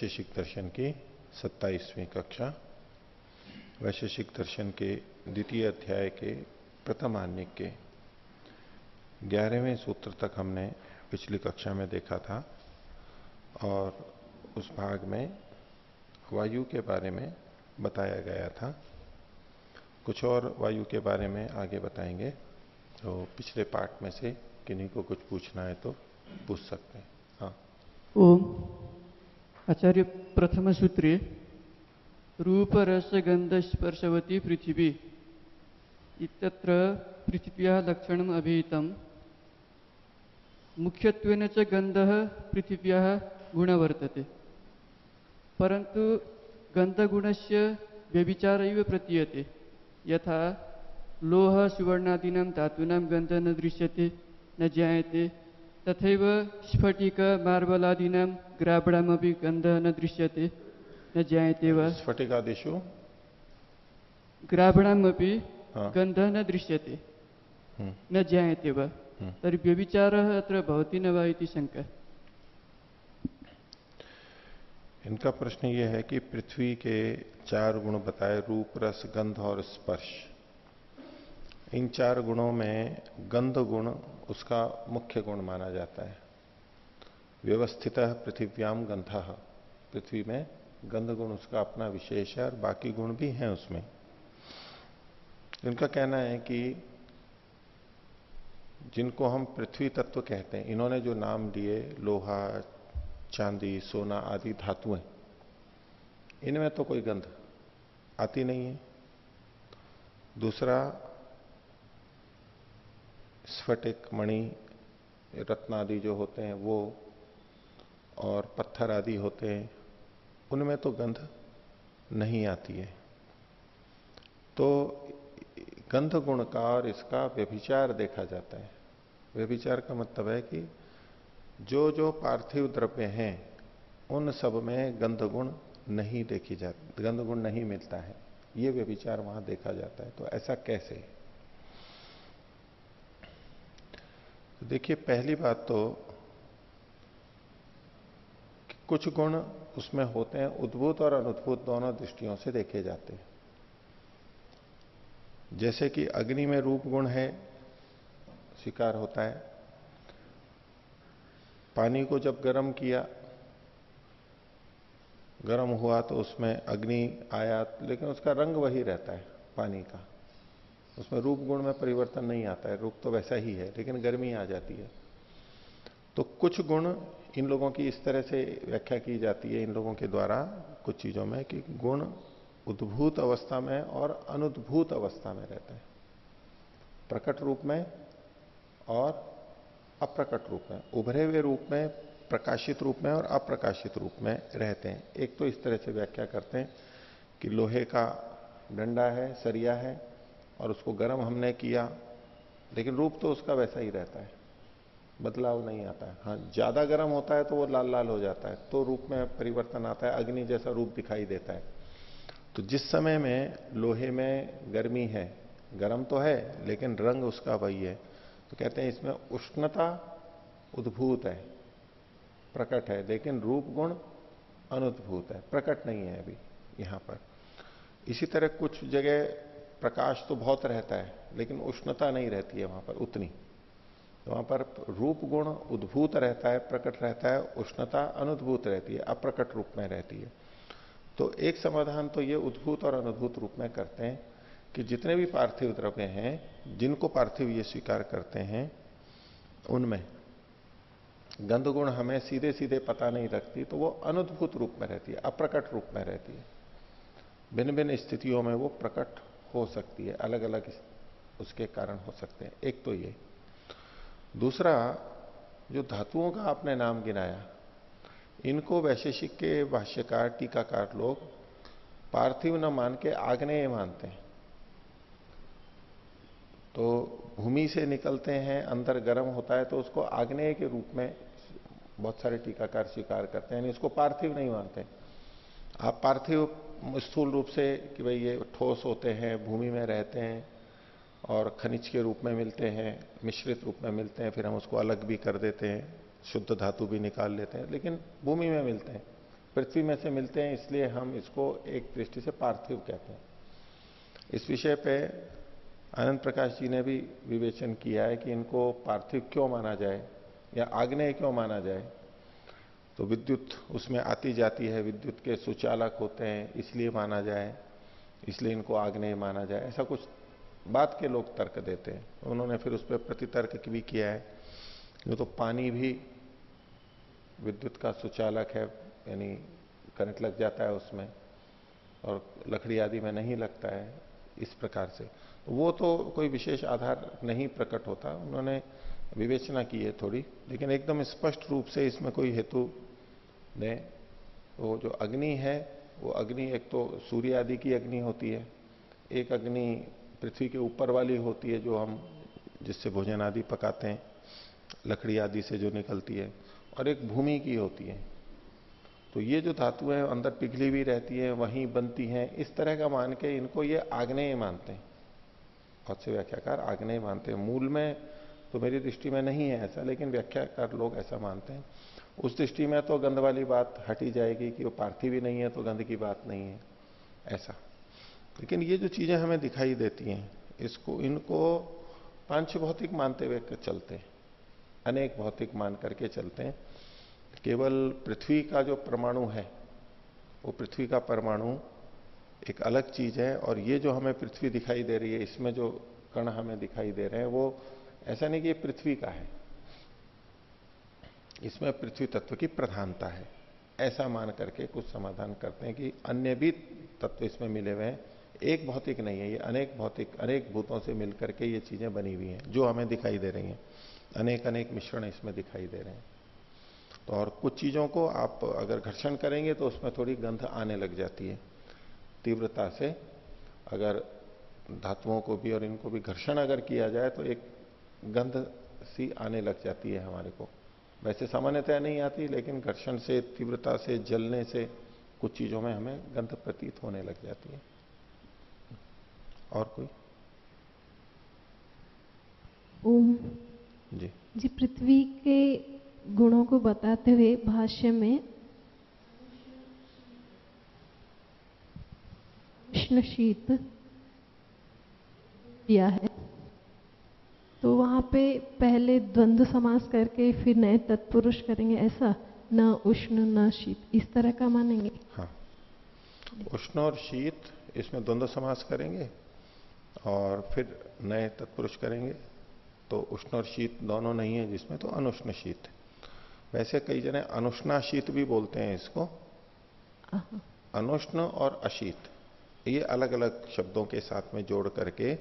वैशेषिक दर्शन की सत्ताईसवीं कक्षा, वैशेषिक दर्शन के द्वितीय अध्याय के प्रथम आन्य के ग्यारहवें सूत्र तक हमने पिछली कक्षा में देखा था और उस भाग में वायु के बारे में बताया गया था। कुछ और वायु के बारे में आगे बताएँगे तो पिछले पार्ट में से किन्हीं को कुछ पूछना है तो पूछ सकते हैं। हाँ। ओम। आचार्य प्रथम सूत्रे रूप रस गंध स्पर्शवती पृथ्वी इत्यत्र पृथिव्याः लक्षणम् अभिहितं मुख्यत्वेन च गन्धः पृथिव्याः गुण वर्तते परन्तु गन्धगुणस्य व्यभिचार इव प्रतीयते। यथा लोह सुवर्णादीनां धातूनां गन्धः न दृश्यते न ज्ञायते तथैव स्फटिक मार्बलादीनां ग्राभणमपि गन्धः न दृश्यते न ज्ञायते वा? स्फटिकादिषु? ग्राभणमपि गन्धः न दृश्यते हम्म। न ज्ञायते वा? हम्म। तर्हि व्यभिचारः अत्र भवति न वा इति शङ्का। इनका प्रश्न यह है कि पृथ्वी के चार गुण बताए रूप रस गंध और स्पर्श। इन चार गुणों में गंध गुण उसका मुख्य गुण माना जाता है। व्यवस्थित पृथिव्याम गंध। पृथ्वी में गंध गुण उसका अपना विशेष है और बाकी गुण भी हैं उसमें। इनका कहना है कि जिनको हम पृथ्वी तत्व कहते हैं, इन्होंने जो नाम दिए, लोहा, चांदी, सोना आदि धातुएँ, इनमें तो कोई गंध आती नहीं है। दूसरा स्फटिक, मणि, रत्न आदि जो होते हैं, वो और पत्थर आदि होते हैं, उनमें तो गंध नहीं आती है। तो गंध गुण का और इसका व्यभिचार देखा जाता है। व्यभिचार का मतलब है कि जो जो पार्थिव द्रव्य हैं, उन सब में गंध गुण नहीं देखी जाती गंध गुण नहीं मिलता है। ये व्यभिचार वहाँ देखा जाता है। तो ऐसा कैसे? है तो देखिए, पहली बात तो कुछ गुण उसमें होते हैं, उद्भूत और अनुद्भूत दोनों दृष्टियों से देखे जाते हैं। जैसे कि अग्नि में रूप गुण है स्वीकार होता है। पानी को जब गर्म किया, गर्म हुआ तो उसमें अग्नि आया, लेकिन उसका रंग वही रहता है, पानी का। उसमें रूप गुण में परिवर्तन नहीं आता है, रूप तो वैसा ही है, लेकिन गर्मी आ जाती है। तो कुछ गुण इन लोगों की इस तरह से व्याख्या की जाती है, इन लोगों के द्वारा कुछ चीज़ों में, कि गुण उद्भूत अवस्था में और अनुद्भूत अवस्था में रहते हैं। प्रकट रूप में और अप्रकट रूप में, उभरे हुए रूप में, प्रकाशित रूप में और अप्रकाशित रूप में रहते हैं। एक तो इस तरह से व्याख्या करते हैं कि लोहे का डंडा है, सरिया है और उसको गर्म हमने किया, लेकिन रूप तो उसका वैसा ही रहता है। बदलाव नहीं आता है। हाँ ज़्यादा गर्म होता है तो वो लाल लाल हो जाता है तो रूप में परिवर्तन आता है, अग्नि जैसा रूप दिखाई देता है। तो जिस समय में लोहे में गर्मी है, गर्म तो है, लेकिन रंग उसका वही है। तो कहते हैं इसमें उष्णता उद्भूत है, प्रकट है, लेकिन रूप गुण अनुद्भूत है, प्रकट नहीं है अभी यहाँ पर। इसी तरह कुछ जगह प्रकाश तो बहुत रहता है, लेकिन उष्णता नहीं रहती है वहाँ पर उतनी। तो वहाँ पर रूप गुण उद्भूत रहता है, प्रकट रहता है, उष्णता अनुद्भूत रहती है, अप्रकट रूप में रहती है। तो एक समाधान तो ये उद्भूत और अनुभूत रूप में करते हैं कि जितने भी पार्थिव द्रव्य हैं, जिनको पार्थिव ये स्वीकार करते हैं, उनमें गंध गुण हमें सीधे सीधे पता नहीं लगती तो वो अनुद्भूत रूप में रहती है, अप्रकट रूप में रहती है। भिन्न भिन्न स्थितियों में वो प्रकट हो सकती है अलग अलग उसके कारण हो सकते हैं। एक तो ये। दूसरा, जो धातुओं का आपने नाम गिनाया, इनको वैशेषिक के भाष्यकार, टीकाकार लोग पार्थिव न मान के आग्नेय मानते हैं। तो भूमि से निकलते हैं, अंदर गर्म होता है तो उसको आग्नेय के रूप में बहुत सारे टीकाकार स्वीकार करते हैं इसको पार्थिव नहीं मानते। आप पार्थिव स्थूल रूप से कि भाई ये ठोस होते हैं, भूमि में रहते हैं और खनिज के रूप में मिलते हैं, मिश्रित रूप में मिलते हैं, फिर हम उसको अलग भी कर देते हैं, शुद्ध धातु भी निकाल लेते हैं, लेकिन भूमि में मिलते हैं, पृथ्वी में से मिलते हैं, इसलिए हम इसको एक दृष्टि से पार्थिव कहते हैं। इस विषय पे आनंद प्रकाश जी ने भी विवेचन किया है कि इनको पार्थिव क्यों माना जाए या आग्नेय क्यों माना जाए तो विद्युत उसमें आती जाती है, विद्युत के सुचालक होते हैं, इसलिए माना जाए, इसलिए इनको आग्नेय माना जाए। ऐसा कुछ बात के लोग तर्क देते हैं। उन्होंने फिर उस पर प्रतितर्क भी किया है। जो तो पानी भी विद्युत का सुचालक है, यानी करंट लग जाता है उसमें, और लकड़ी आदि में नहीं लगता है इस प्रकार से। वो तो कोई विशेष आधार नहीं प्रकट होता। उन्होंने विवेचना की है थोड़ी, लेकिन एकदम स्पष्ट रूप से इसमें कोई हेतु ने, वो जो अग्नि है, वो अग्नि एक तो सूर्य आदि की अग्नि होती है, एक अग्नि पृथ्वी के ऊपर वाली होती है जो हम, जिससे भोजन आदि पकाते हैं, लकड़ी आदि से जो निकलती है, और एक भूमि की होती है। तो ये जो धातु है, अंदर पिघली भी रहती है, वहीं बनती हैं, इस तरह का मान के इनको ये आग्नेय मानते हैं। बहुत से व्याख्याकार आग्नेय मानते हैं। मूल में तो मेरी दृष्टि में नहीं है ऐसा, लेकिन व्याख्याकार लोग ऐसा मानते हैं। उस दृष्टि में तो गंध वाली बात हटी जाएगी कि वो पार्थिव भी नहीं है तो गंध की बात नहीं है, ऐसा। लेकिन ये जो चीज़ें हमें दिखाई देती हैं, इसको, इनको पाँच भौतिक मानते हुए चलते हैं, अनेक भौतिक मान करके चलते हैं। केवल पृथ्वी का जो परमाणु है, वो पृथ्वी का परमाणु एक अलग चीज़ है, और ये जो हमें पृथ्वी दिखाई दे रही है, इसमें जो कण हमें दिखाई दे रहे हैं, वो ऐसा नहीं कि ये पृथ्वी का है। इसमें पृथ्वी तत्व की प्रधानता है। ऐसा मान करके कुछ समाधान करते हैं कि अन्य भी तत्व इसमें मिले हुए हैं। एक भौतिक नहीं है, ये अनेक भौतिक, अनेक भूतों से मिलकर के ये चीज़ें बनी हुई हैं, जो हमें दिखाई दे रही हैं। अनेक अनेक मिश्रण इसमें दिखाई दे रहे हैं। तो और कुछ चीज़ों को आप अगर घर्षण करेंगे तो उसमें थोड़ी गंध आने लग जाती है। तीव्रता से अगर धातुओं को भी और इनको भी घर्षण अगर किया जाए तो एक गंध सी आने लग जाती है हमारे को। वैसे सामान्यतः नहीं आती लेकिन घर्षण से तीव्रता से जलने से कुछ चीज़ों में हमें गंध प्रतीत होने लग जाती है। और कोई? ओम। जी। जी पृथ्वी के गुणों को बताते हुए भाष्य में उष्ण शीत दिया है। तो वहाँ पे पहले द्वंद्व समास करके फिर नए तत्पुरुष करेंगे ऐसा न उष्ण न शीत इस तरह का मानेंगे? हाँ। उष्ण और शीत इसमें द्वंद्व समास करेंगे और फिर नए तत्पुरुष करेंगे। तो उष्ण और शीत दोनों नहीं है जिसमें तो अनुष्ण शीत। वैसे कई जने अनुष्णा शीत भी बोलते हैं इसको। अनुष्ण और अशीत ये अलग अलग शब्दों के साथ में जोड़ करके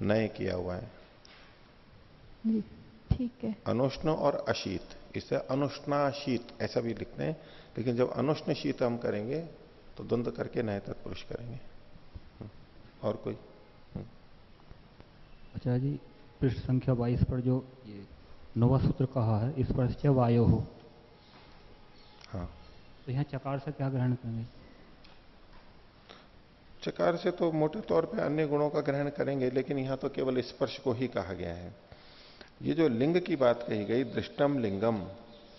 नए किया हुआ है। ठीक है। अनुष्ण और अशीत इसे अनुष्णाशीत ऐसा भी लिखते हैं लेकिन जब अनुष्ण शीत हम करेंगे तो द्वंद करके नए तत्पुरुष करेंगे। हम्म, और कोई? हम्म। अच्छा जी पृष्ठ संख्या 22 पर जो ये नवा सूत्र कहा है इस पर से वायु। हो हाँ। तो यहाँ चकार से क्या ग्रहण करेंगे? चकार से तो मोटे तौर पे अन्य गुणों का ग्रहण करेंगे लेकिन यहाँ तो केवल स्पर्श को ही कहा गया है। ये जो लिंग की बात कही गई, दृष्टम लिंगम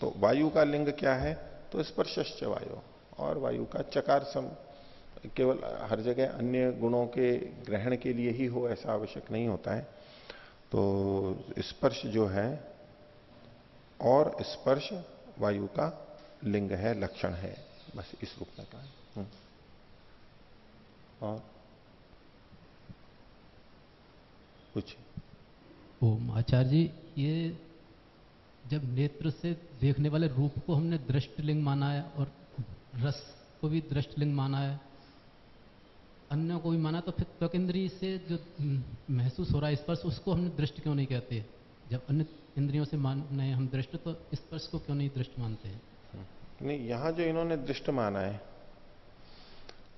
तो वायु का लिंग क्या है? तो स्पर्श वायु। और वायु का चकार सम, केवल हर जगह अन्य गुणों के ग्रहण के लिए ही हो, ऐसा आवश्यक नहीं होता है। तो स्पर्श जो है, और स्पर्श वायु का लिंग है, लक्षण है। बस इस रूप में कहा। हम्म। और? पूछिए। हम्म। आचार्य जी ये जब नेत्र से देखने वाले रूप को हमने दृष्टलिंग माना है और रस को भी दृष्टलिंग माना है, अन्य को भी माना तो फिर त्वक इंद्रिय से जो महसूस हो रहा है स्पर्श, उसको हमने दृष्ट क्यों नहीं कहते? जब अन्य इंद्रियों से मान हम दृष्ट तो स्पर्श को क्यों नहीं दृष्ट मानते हैं? नहीं, यहाँ जो इन्होंने दृष्ट माना है,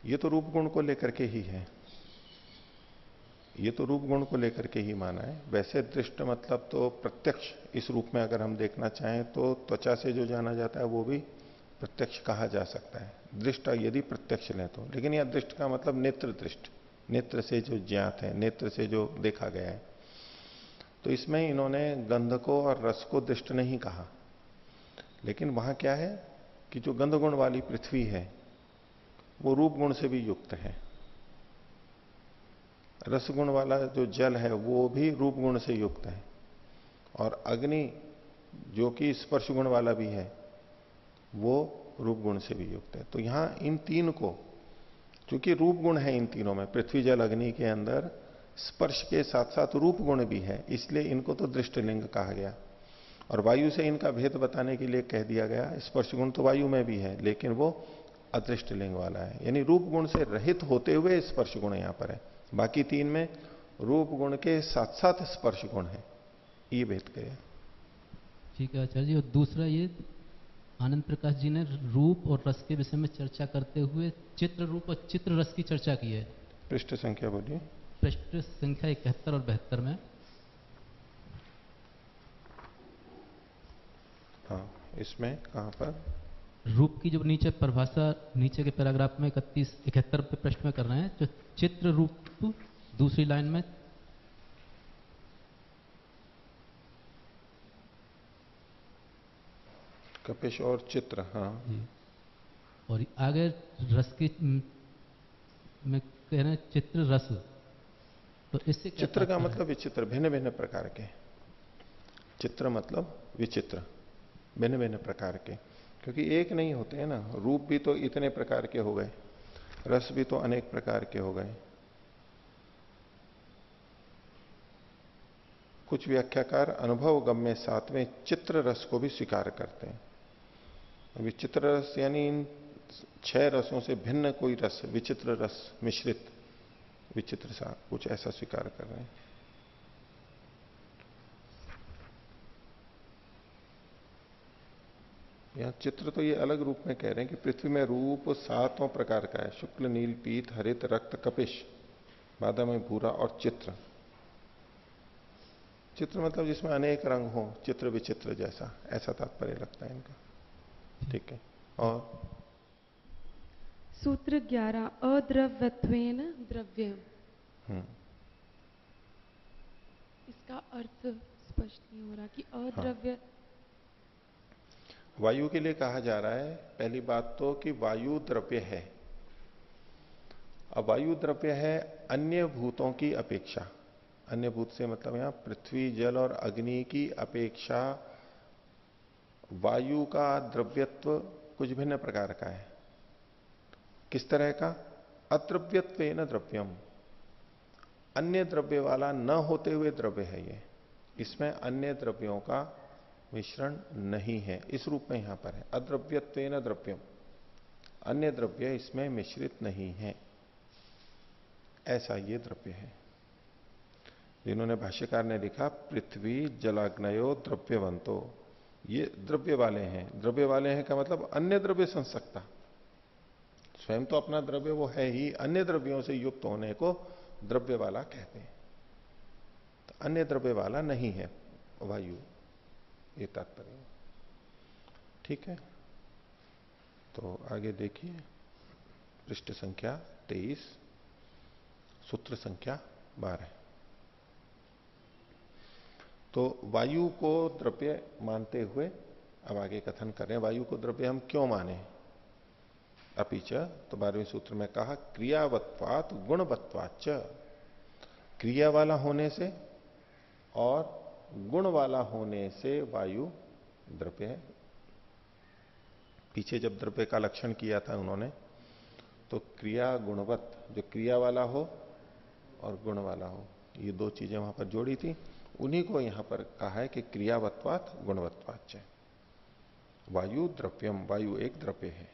ये तो रूप गुण को लेकर के ही है। ये तो रूप गुण को लेकर के ही माना है। वैसे दृष्ट मतलब तो प्रत्यक्ष, इस रूप में अगर हम देखना चाहें तो त्वचा से जो जाना जाता है वो भी प्रत्यक्ष कहा जा सकता है। दृष्ट यदि प्रत्यक्ष लें तो लेकिन यह दृष्ट का मतलब नेत्र दृष्ट, नेत्र से जो ज्ञात है, नेत्र से जो देखा गया है। तो इसमें इन्होंने गंध को और रस को दृष्ट नहीं कहा। लेकिन वहाँ क्या है कि जो गंध गुण वाली पृथ्वी है, वो रूप गुण से भी युक्त है। रसगुण वाला जो जल है, वो भी रूप गुण से युक्त है। और अग्नि, जो कि स्पर्श गुण वाला भी है, वो रूप गुण से भी युक्त है। तो यहाँ इन तीन को क्योंकि रूप गुण है इन तीनों में, पृथ्वी जल अग्नि के अंदर स्पर्श के साथ साथ रूप गुण भी है, इसलिए इनको तो दृष्टलिंग कहा गया। और वायु से इनका भेद बताने के लिए कह दिया गया स्पर्श गुण तो वायु में भी है, लेकिन वो अदृष्ट लिंग वाला है। यानी रूप गुण से रहित होते हुए स्पर्श गुण यहाँ पर है। बाकी तीन में रूप गुण के साथ साथ स्पर्श गुण है। ये भेद गया ठीक है आचार्य जी और दूसरा ये आनंद प्रकाश जी ने रूप और रस के विषय में चर्चा करते हुए चित्र रूप और चित्र रस की चर्चा की है। पृष्ठ संख्या बोलिए। पृष्ठ संख्या इकहत्तर और बहत्तर में। हाँ इसमें कहाँ पर? रूप की जो नीचे परिभाषा नीचे के पैराग्राफ में इकतीस इकहत्तर पे प्रश्न में कर रहे हैं जो चित्र रूप दूसरी लाइन में। कपिश और चित्र हाँ। और आगे रस की में कह रहे चित्र रस। तो इससे चित्र का मतलब विचित्र भिन्न भिन्न प्रकार के। चित्र मतलब विचित्र भिन्न भिन्न प्रकार के। क्योंकि एक नहीं होते हैं ना रूप भी तो इतने प्रकार के हो गए। रस भी तो अनेक प्रकार के हो गए। कुछ व्याख्याकार अनुभव गम्य सातवें चित्र रस को भी स्वीकार करते हैं। अभी चित्र रस यानी इन छह रसों से भिन्न कोई रस, विचित्र रस, मिश्रित, विचित्र सा कुछ ऐसा स्वीकार कर रहे हैं। यहाँ चित्र तो ये अलग रूप में कह रहे हैं कि पृथ्वी में रूप सातों प्रकार का है। शुक्ल नील पीत हरित रक्त कपिश बादा में भूरा और चित्र। चित्र मतलब जिसमें अनेक रंग हो चित्र विचित्र जैसा। ऐसा तात्पर्य लगता है इनका। ठीक है। और? सूत्र ग्यारह अद्रव्यत्वेन द्रव्य हम्म। इसका अर्थ स्पष्ट नहीं हो रहा कि अद्रव्य हाँ। वायु के लिए कहा जा रहा है, पहली बात तो कि वायु द्रव्य है। अब वायु द्रव्य है अन्य भूतों की अपेक्षा। अन्य भूत से मतलब यहाँ पृथ्वी, जल और अग्नि की अपेक्षा वायु का द्रव्यत्व कुछ भिन्न प्रकार का है। किस तरह का? अद्रव्यत्व न द्रव्यम। अन्य द्रव्य वाला न होते हुए द्रव्य है ये। इसमें अन्य द्रव्यों का मिश्रण नहीं है, इस रूप में यहाँ पर है। अद्रव्यत्व न द्रव्यम, अन्य द्रव्य इसमें मिश्रित नहीं है। ऐसा ये द्रव्य है। जिन्होंने भाष्यकार ने लिखा, पृथ्वी जलाग्नयो द्रव्यवंतो। ये द्रव्य वाले हैं। द्रव्य वाले हैं का मतलब अन्य द्रव्य संसकता। स्वयं तो अपना द्रव्य वो है ही, अन्य द्रव्यों से युक्त होने को द्रव्य वाला कहते हैं। तो अन्य द्रव्य वाला नहीं है वायु। ये तात्पर्य ठीक है? तो आगे देखिए। पृष्ठ संख्या तेईस, सूत्र संख्या बारह। तो वायु को द्रव्य मानते हुए अब आगे कथन कर वायु को द्रव्य हम क्यों माने? अपिच तो बारहवें सूत्र में कहा, क्रियावत्वात गुणवत्वाच क्रिया वाला होने से और गुण वाला होने से वायु द्रव्य है। पीछे जब द्रव्य का लक्षण किया था उन्होंने तो क्रिया गुणवत्त, जो क्रिया वाला हो और गुण वाला हो, ये दो चीज़ें वहाँ पर जोड़ी थी। उन्हीं को यहाँ पर कहा है कि क्रियावत्वात गुणवत्वाच वायु द्रव्यम, वायु एक द्रव्य है।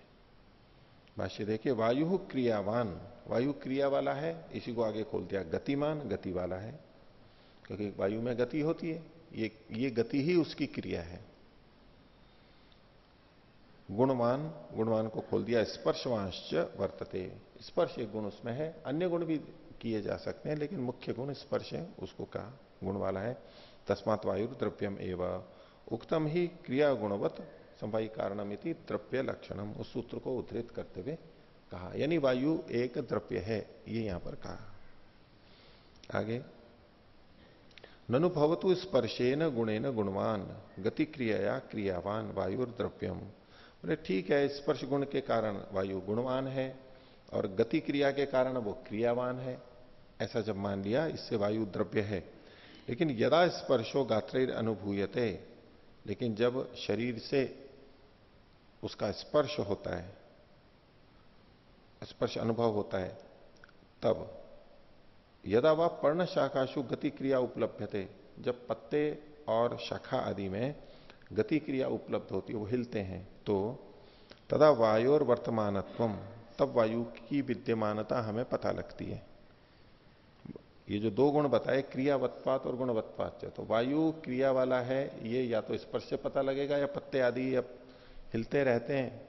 भाष्य देखिए, वायु क्रियावान, वायु क्रिया वाला है, इसी को आगे खोल दिया, गतिमान, गति वाला है। क्योंकि वायु में गति होती है, ये ये गति ही उसकी क्रिया है। गुणवान गुणवान को खोल दिया स्पर्शवांश वर्तते। स्पर्श एक गुण उसमें है, अन्य गुण भी किए जा सकते हैं, लेकिन मुख्य गुण स्पर्श है, उसको कहा गुण वाला है। तस्मात वायु द्रव्यम एवं। उक्तम ही क्रिया गुणवत संवाई कारणमिति द्रव्य लक्षणम उस सूत्र को उद्धृत करते हुए कहा। यानी वायु एक द्रव्य है, ये यहाँ पर कहा। आगे। ननु भवतु स्पर्शेन गुणेन गुणवान गति क्रिया क्रियावान वायु द्रव्यम बोले, ठीक है, स्पर्श गुण के कारण वायु गुणवान है, और गति क्रिया के कारण वो क्रियावान है। ऐसा जब मान लिया, इससे वायु द्रव्य है। लेकिन यदा स्पर्शो गात्र अनुभूयते, लेकिन जब शरीर से उसका स्पर्श होता है, स्पर्श अनुभव होता है, तब यदा वह पर्ण शाखाशु गति क्रिया उपलब्ध थे जब पत्ते और शाखा आदि में गति क्रिया उपलब्ध होती है, वो हिलते हैं तो तदा वायोर वर्तमानत्व तब वायु की विद्यमानता हमें पता लगती है। ये जो दो गुण बताए, क्रियावत्पात और गुणवत्पात तो वायु क्रिया वाला है, ये या तो स्पर्श से पता लगेगा, या पत्ते आदि या हिलते रहते हैं,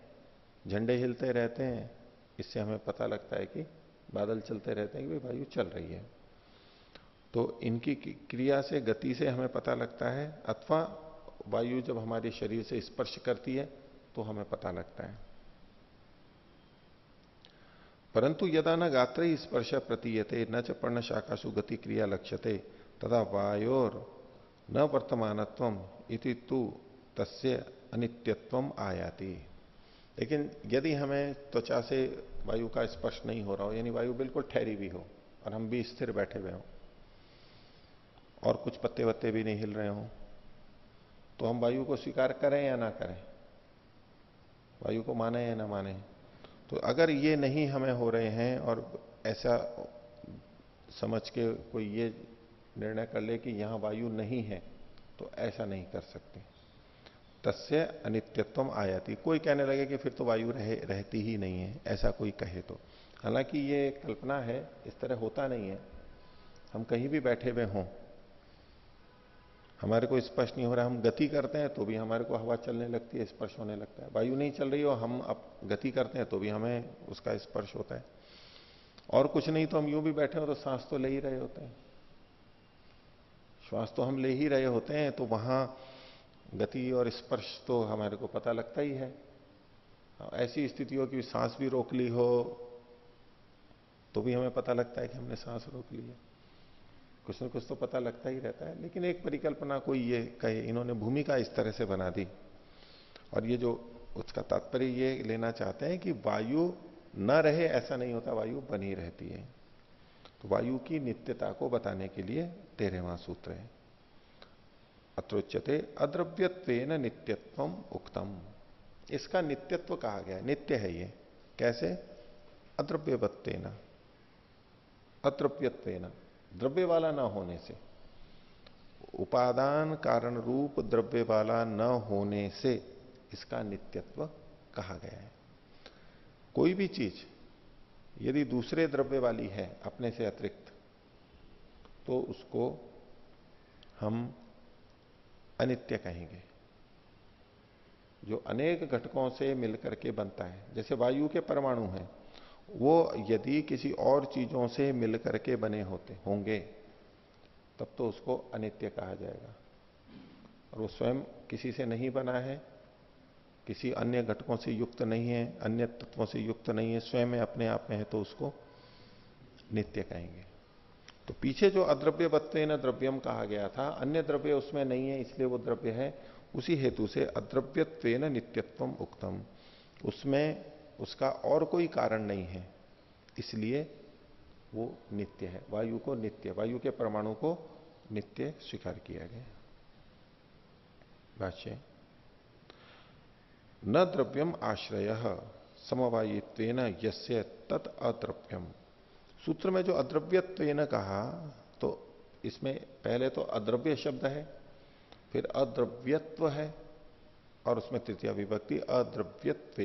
झंडे हिलते रहते हैं, इससे हमें पता लगता है कि बादल चलते रहते हैं कि भाई वायु चल रही है। तो इनकी क्रिया से, गति से हमें पता लगता है, अथवा वायु जब हमारे शरीर से स्पर्श करती है तो हमें पता लगता है। परंतु यदा न गात्र स्पर्श प्रतीयते, न च पर्ण शाखासु गति क्रिया लक्ष्यते तथा वायोर न वर्तमानत्व इति तु तस्य अनित्यत्व आयाति। लेकिन यदि हमें त्वचा से वायु का स्पर्श नहीं हो रहा हो, यानी वायु बिल्कुल ठहरी भी हो, और हम भी स्थिर बैठे हुए हो और कुछ पत्ते वत्ते भी नहीं हिल रहे हों। तो हम वायु को स्वीकार करें या ना करें? वायु को माने या ना माने? तो अगर ये नहीं हमें हो रहे हैं और ऐसा समझ के कोई ये निर्णय कर ले कि यहाँ वायु नहीं है तो ऐसा नहीं कर सकते। तस्य अनित्यत्व आयाति। कोई कहने लगे कि फिर तो वायु रहे, रहती ही नहीं है, ऐसा कोई कहे तो। हालाँकि ये कल्पना है, इस तरह होता नहीं है। हम कहीं भी बैठे हुए हों हमारे को स्पर्श नहीं हो रहा, हम गति करते हैं तो भी हमारे को हवा चलने लगती है, स्पर्श होने लगता है। वायु नहीं चल रही हो, हम अब गति करते हैं तो भी हमें उसका स्पर्श होता है। और कुछ नहीं तो हम यूँ भी बैठे हो तो सांस तो ले ही रहे होते हैं। श्वास तो हम ले ही रहे होते हैं तो वहाँ गति और स्पर्श तो हमारे को पता लगता ही है। ऐसी स्थितियों की सांस भी रोक ली हो तो भी हमें पता लगता है कि हमने सांस रोक ली है। कुछ न कुछ तो पता लगता ही रहता है। लेकिन एक परिकल्पना कोई ये कहे, इन्होंने भूमिका इस तरह से बना दी। और ये जो उसका तात्पर्य ये लेना चाहते हैं कि वायु न रहे, ऐसा नहीं होता, वायु बनी रहती है। तो वायु की नित्यता को बताने के लिए तेरहवा सूत्र है। अत्रोच्यते अद्रव्यत्व नित्यत्व उक्तम। इसका नित्यत्व कहा गया नित्य है ये। कैसे? अद्रव्यवत्व अद्रव्यत्व द्रव्य वाला ना होने से। उपादान कारण रूप द्रव्य वाला न होने से इसका नित्यत्व कहा गया है। कोई भी चीज़ यदि दूसरे द्रव्य वाली है अपने से अतिरिक्त तो उसको हम अनित्य कहेंगे। जो अनेक घटकों से मिलकर के बनता है, जैसे वायु के परमाणु हैं वो यदि किसी और चीज़ों से मिलकर के बने होते, होंगे, तब तो उसको अनित्य कहा जाएगा। और वो स्वयं किसी से नहीं बना है, किसी अन्य घटकों से युक्त नहीं है, अन्य तत्वों से युक्त नहीं है, स्वयं में अपने आप में है तो उसको नित्य कहेंगे। तो पीछे जो अद्रव्य बत्ते न द्रव्यम कहा गया था, अन्य द्रव्य उसमें नहीं है, इसलिए वो द्रव्य है, उसी हेतु से अद्रव्यत्व नित्यत्व उक्तम। उसमें उसका और कोई कारण नहीं है। इसलिए वो नित्य है। वायु को नित्य, वायु के परमाणु को नित्य स्वीकार किया गया। भाष्य, न द्रव्यम आश्रय समवायित्व यस्य तत् अद्रव्यम। सूत्र में जो अद्रव्यत्व कहा तो इसमें पहले तो अद्रव्य शब्द है, फिर अद्रव्यत्व है, और उसमें तृतीय विभक्ति अद्रव्यत्व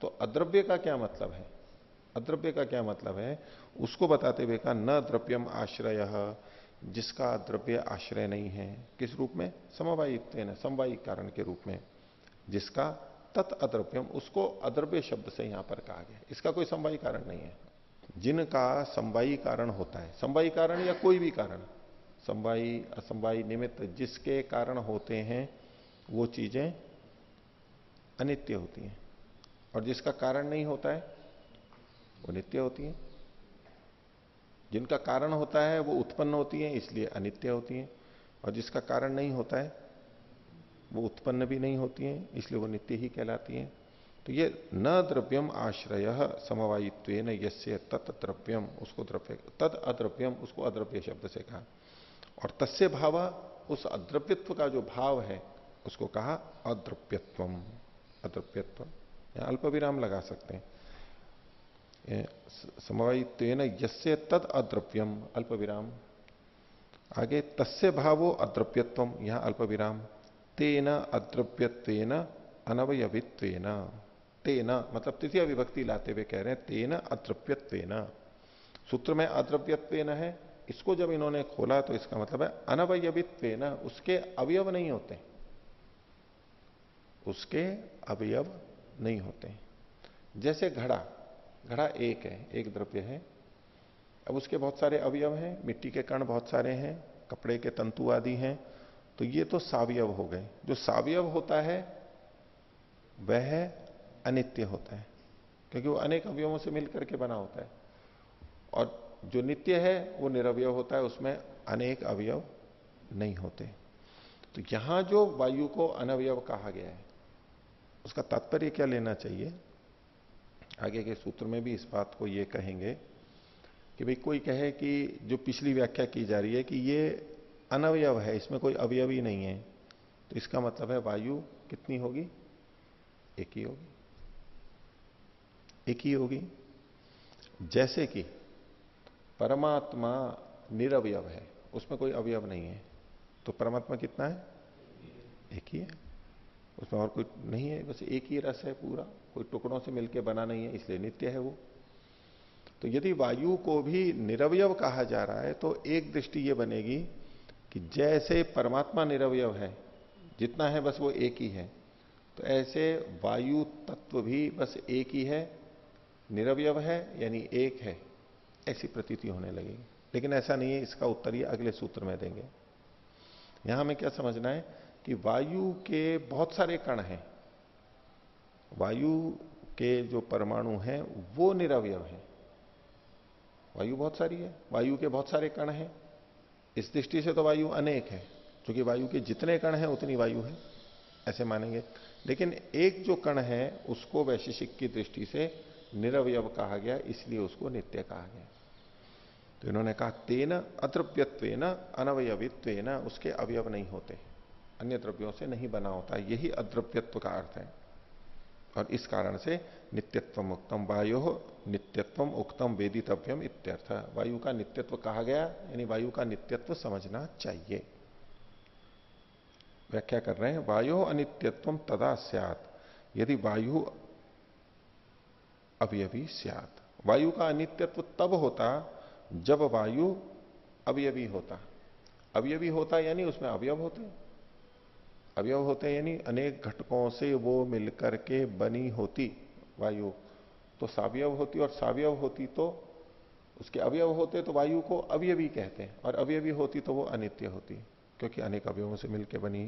तो अद्रव्य का क्या मतलब है? अद्रव्य का क्या मतलब है? उसको बताते हुए कहा, न द्रव्यम आश्रय, जिसका द्रव्य आश्रय नहीं है, किस रूप में? समवायित्व समवायिक कारण के रूप में, जिसका तत् अद्रव्यम, उसको अद्रव्य शब्द से यहाँ पर कहा गया इसका कोई समवायी कारण नहीं है। जिनका समवायी कारण होता है, समवायी कारण या कोई भी कारण, समवायी, असमवायी निमित्त जिसके कारण होते हैं, वो चीज़ें अनित्य होती हैं। और जिसका कारण नहीं होता है, वो नित्य होती है। जिनका कारण होता है, वो उत्पन्न होती है, इसलिए अनित्य होती है। और जिसका कारण नहीं होता है, वो उत्पन्न भी नहीं होती है, इसलिए वो नित्य ही कहलाती है। तो ये न द्रव्यम आश्रय समवायित्व यस्य तत्द्रव्यम उसको द्रव्य तद अद्रव्यम उसको अद्रव्य शब्द से कहा। और तस्य भाव, उस अद्रव्यत्व का जो भाव है, उसको कहा अद्रव्यत्व अद्रव्यत्व अल्प विराम लगा सकते हैं। समवायित्व यस्य तद अद्रव्यम अल्प विराम आगे तस्य भावो अद्रव्यत्व यहाँ अल्प विराम तेन अद्रव्यत्वेन अनवयवित्वेन। तेन मतलब तृतीय विभक्ति लाते हुए कह रहे हैं, तेन अद्रव्यत्वेन। सूत्र में अद्रव्यत्वेन है, इसको जब इन्होंने खोला तो इसका मतलब है अनवयवित्वेन, उसके अवयव नहीं होते। उसके अवयव नहीं होते। जैसे घड़ा घड़ा एक है, एक द्रव्य है। अब उसके बहुत सारे अवयव हैं, मिट्टी के कण बहुत सारे हैं, कपड़े के तंतु आदि हैं तो ये तो सावयव हो गए। जो सावयव होता है, वह अनित्य होता है, क्योंकि वो अनेक अवयवों से मिलकर के बना होता है। और जो नित्य है, वो निरवयव होता है, उसमें अनेक अवयव नहीं होते। तो यहाँ जो वायु को अनवयव कहा गया है उसका तात्पर्य क्या लेना चाहिए? आगे के सूत्र में भी इस बात को ये कहेंगे कि भाई कोई कहे कि जो पिछली व्याख्या की जा रही है कि ये अनवयव है, इसमें कोई अवयव ही नहीं है तो इसका मतलब है वायु कितनी होगी? एक ही होगी। एक ही होगी। जैसे कि परमात्मा निरवयव है, उसमें कोई अवयव नहीं है तो परमात्मा कितना है? एक ही है। उसमें और कोई नहीं है, बस एक ही रस है पूरा, कोई टुकड़ों से मिलकर बना नहीं है, इसलिए नित्य है वो। तो यदि वायु को भी निरवयव कहा जा रहा है तो एक दृष्टि ये बनेगी कि जैसे परमात्मा निरवयव है, जितना है बस वो एक ही है। तो ऐसे वायु तत्व भी बस एक ही है, निरवयव है, यानी एक है। ऐसी प्रतीति होने लगेगी। लेकिन ऐसा नहीं है, इसका उत्तर ये अगले सूत्र में देंगे। यहाँ हमें क्या समझना है? कि वायु के बहुत सारे कण हैं। वायु के जो परमाणु हैं, वो निरवयव है। वायु बहुत सारी है, वायु के बहुत सारे कण हैं। इस दृष्टि से तो वायु अनेक है, क्योंकि वायु के जितने कण हैं, उतनी वायु है, ऐसे मानेंगे। लेकिन एक जो कण है, उसको वैशिषिक की दृष्टि से निरवयव कहा गया, इसलिए उसको नित्य कहा गया। तो इन्होंने कहा, तेन अद्रव्यत्व अनवयवित्व उसके अवयव नहीं होते अन्य द्रव्यों से नहीं बना होता। यही अद्रव्यत्व का अर्थ है। और इस कारण से नित्यत्व उत्तम वायु नित्यत्व उक्तम वेदितव्यम इत्यर्थ। वायु का नित्यत्व कहा गया, यानी वायु का नित्यत्व समझना चाहिए। व्याख्या कर रहे हैं, वायु अनित्यत्व तदा सियात, यदि वायु अवयवी सियात। वायु का अनित्यत्व तब होता, जब वायु अवयवी होता। अवयवी होता यानी उसमें अवयव होते। हैं अवयव होते हैं, यानी अनेक घटकों से वो मिलकर के बनी होती वायु। तो सावयव होती और सावयव होती तो उसके अवयव होते तो वायु को अवयवी कहते हैं, और अवयवी होती तो वो अनित्य होती, क्योंकि अनेक अवयवों से मिलकर बनी।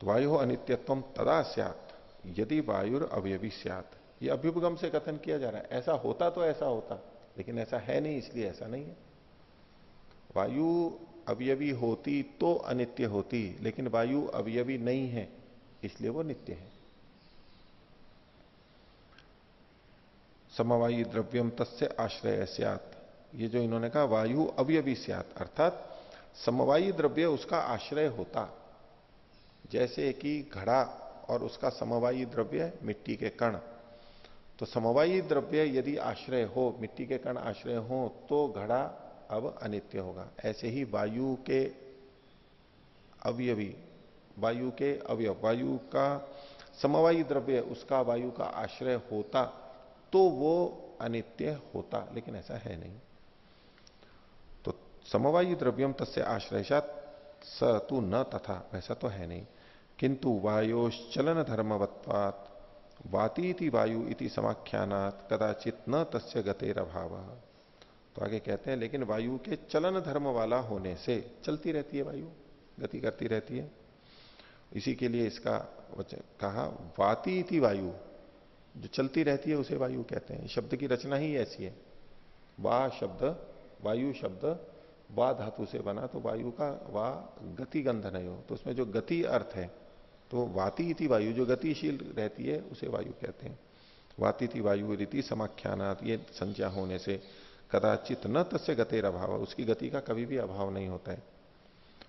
तो वायु अनित्यत्व तदा सियात, यदि वायुर अवयवी सियात। ये अभ्युपगम से कथन किया जा रहा है, ऐसा होता तो ऐसा होता, लेकिन ऐसा है नहीं, इसलिए ऐसा नहीं है। वायु अवयवी होती तो अनित्य होती, लेकिन वायु अवयवी नहीं है, इसलिए वो नित्य है। समवायु द्रव्यम तस्य आश्रय सियात। ये जो इन्होंने कहा, वायु अवयवी सियात, अर्थात समवायी द्रव्य उसका आश्रय होता। जैसे कि घड़ा और उसका समवायी द्रव्य मिट्टी के कण। तो समवायी द्रव्य यदि आश्रय हो, मिट्टी के कण आश्रय हो तो घड़ा अब अनित्य होगा। ऐसे ही वायु के अवयवी, वायु के अवयव, वायु का समवायी द्रव्य, उसका वायु का आश्रय होता तो वो अनित्य होता, लेकिन ऐसा है नहीं। तो समवायी द्रव्यम तस्य आश्रयशात, स तू न तथा, वैसा तो है नहीं। किंतु वायोश्चलन धर्मवत्वात वाती वायु इति समाख्यानात, कदाचित न तस्य गतेर अभाव तो आगे कहते हैं, लेकिन वायु के चलन धर्म वाला होने से चलती रहती है वायु, गति करती रहती है। इसी के लिए इसका कहा, वाती थी वायु, जो चलती रहती है उसे वायु कहते हैं। शब्द की रचना ही ऐसी है। वा शब्द, वायु शब्द, वा धातु से बना तो वायु का वा गति गंध नहीं हो। तो उसमें जो गति अर्थ है तो वाती थी वायु, जो गतिशील रहती है, उसे वायु कहते हैं। वाती थी वायु रीति समाख्यानात, ये संज्ञा होने से कदाचित न तस्य गतेर अभाव, उसकी गति का कभी भी अभाव नहीं होता है।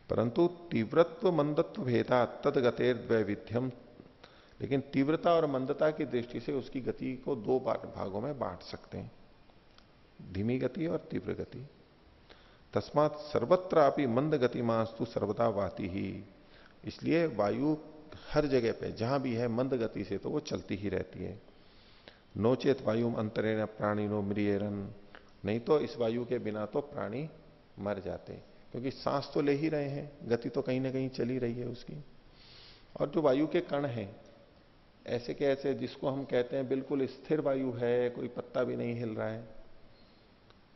परंतु तीव्रत्व मंदत्व भेदा तद गतेर वैविध्यम लेकिन तीव्रता और मंदता की दृष्टि से उसकी गति को दो भागों में बांट सकते हैं। धीमी गति और तीव्र गति। तस्मात सर्वत्र आपी मंद गति मास्तु सर्वदा वाती ही। इसलिए वायु हर जगह पे, जहाँ भी है, मंद गति से तो वो चलती ही रहती है। नोचेत वायु अंतरेण प्राणी नो मृियरन नहीं तो इस वायु के बिना तो प्राणी मर जाते क्योंकि सांस तो ले ही रहे हैं, गति तो कहीं ना कहीं चली रही है उसकी। और जो वायु के कण हैं, ऐसे के ऐसे जिसको हम कहते हैं बिल्कुल स्थिर वायु है, कोई पत्ता भी नहीं हिल रहा है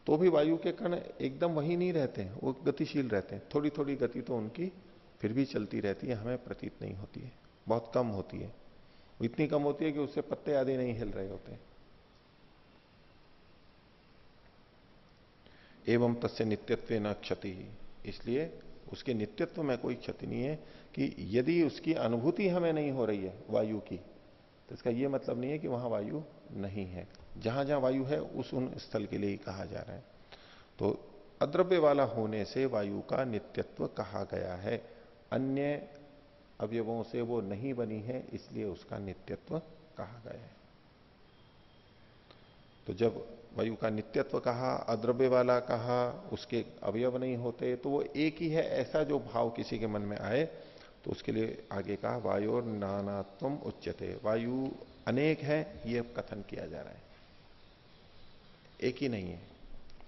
तो भी वायु के कण एकदम वही नहीं रहते हैं, वो गतिशील रहते हैं। थोड़ी थोड़ी गति तो उनकी फिर भी चलती रहती है, हमें प्रतीत नहीं होती है, बहुत कम होती है। इतनी कम होती है कि उससे पत्ते आदि नहीं हिल रहे होते। एवं तस्य नित्यत्व न क्षति। इसलिए उसके नित्यत्व में कोई क्षति नहीं है कि यदि उसकी अनुभूति हमें नहीं हो रही है वायु की तो इसका यह मतलब नहीं है कि वहाँ वायु नहीं है। जहाँ जहाँ वायु है, उस उन स्थल के लिए ही कहा जा रहा है। तो अद्रव्य वाला होने से वायु का नित्यत्व कहा गया है। अन्य अवयवों से वो नहीं बनी है, इसलिए उसका नित्यत्व कहा गया है। तो जब वायु का नित्यत्व कहा, अद्रव्य वाला कहा, उसके अवयव नहीं होते तो वो एक ही है, ऐसा जो भाव किसी के मन में आए तो उसके लिए आगे कहा वायु और नानात्म उच्चते वायु अनेक है, ये कथन किया जा रहा है। एक ही नहीं है।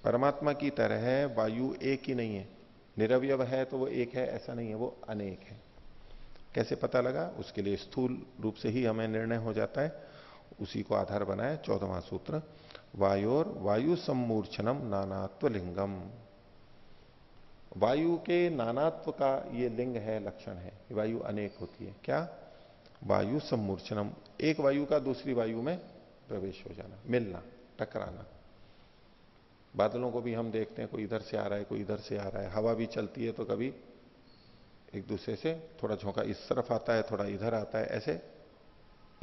परमात्मा की तरह है, वायु एक ही नहीं है। निरवयव है तो वो एक है, ऐसा नहीं है, वो अनेक है। कैसे पता लगा? उसके लिए स्थूल रूप से ही हमें निर्णय हो जाता है। उसी को आधार बनाए चौदहवा सूत्र। वायोर वायु सम्मूर्छनम नानात्व लिंगम वायु के नानात्व का ये लिंग है, लक्षण है वायु अनेक होती है। क्या? वायु सम्मूर्छनम एक वायु का दूसरी वायु में प्रवेश हो जाना, मिलना, टकराना। बादलों को भी हम देखते हैं, कोई इधर से आ रहा है, कोई इधर से आ रहा है। हवा भी चलती है तो कभी एक दूसरे से थोड़ा झोंका इस तरफ़ आता है, थोड़ा इधर आता है, ऐसे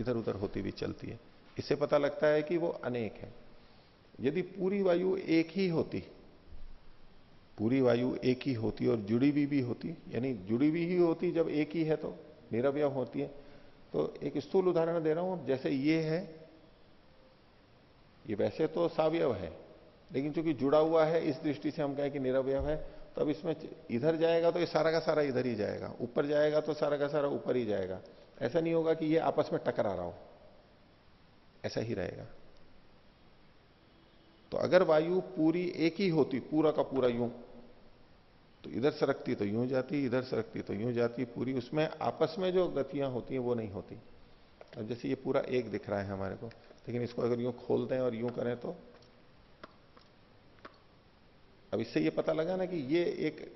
इधर उधर होती भी चलती है। इससे पता लगता है कि वो अनेक है। यदि पूरी वायु एक ही होती, पूरी वायु एक ही होती और जुड़ी हुई भी होती, यानी जुड़ी हुई ही होती जब एक ही है तो निरवय होती है। तो एक स्थूल उदाहरण दे रहा हूँ, जैसे ये है, ये वैसे तो सावयव है, लेकिन चूँकि जुड़ा हुआ है, इस दृष्टि से हम कहें कि निरवय है तो अब इसमें इधर जाएगा तो ये सारा का सारा इधर ही जाएगा, ऊपर जाएगा तो सारा का सारा ऊपर ही जाएगा। ऐसा नहीं होगा कि ये आपस में टकरा रहा हो, ऐसा ही रहेगा। तो अगर वायु पूरी एक ही होती, पूरा का पूरा यूँ तो इधर सरकती तो यूँ जाती, इधर सरकती तो यूँ जाती, पूरी उसमें आपस में जो गतियाँ होती हैं वो नहीं होती। अब जैसे ये पूरा एक दिख रहा है हमारे को, लेकिन इसको अगर यूँ खोल दें और यूँ करें तो। अब इससे ये पता लगा ना कि ये एक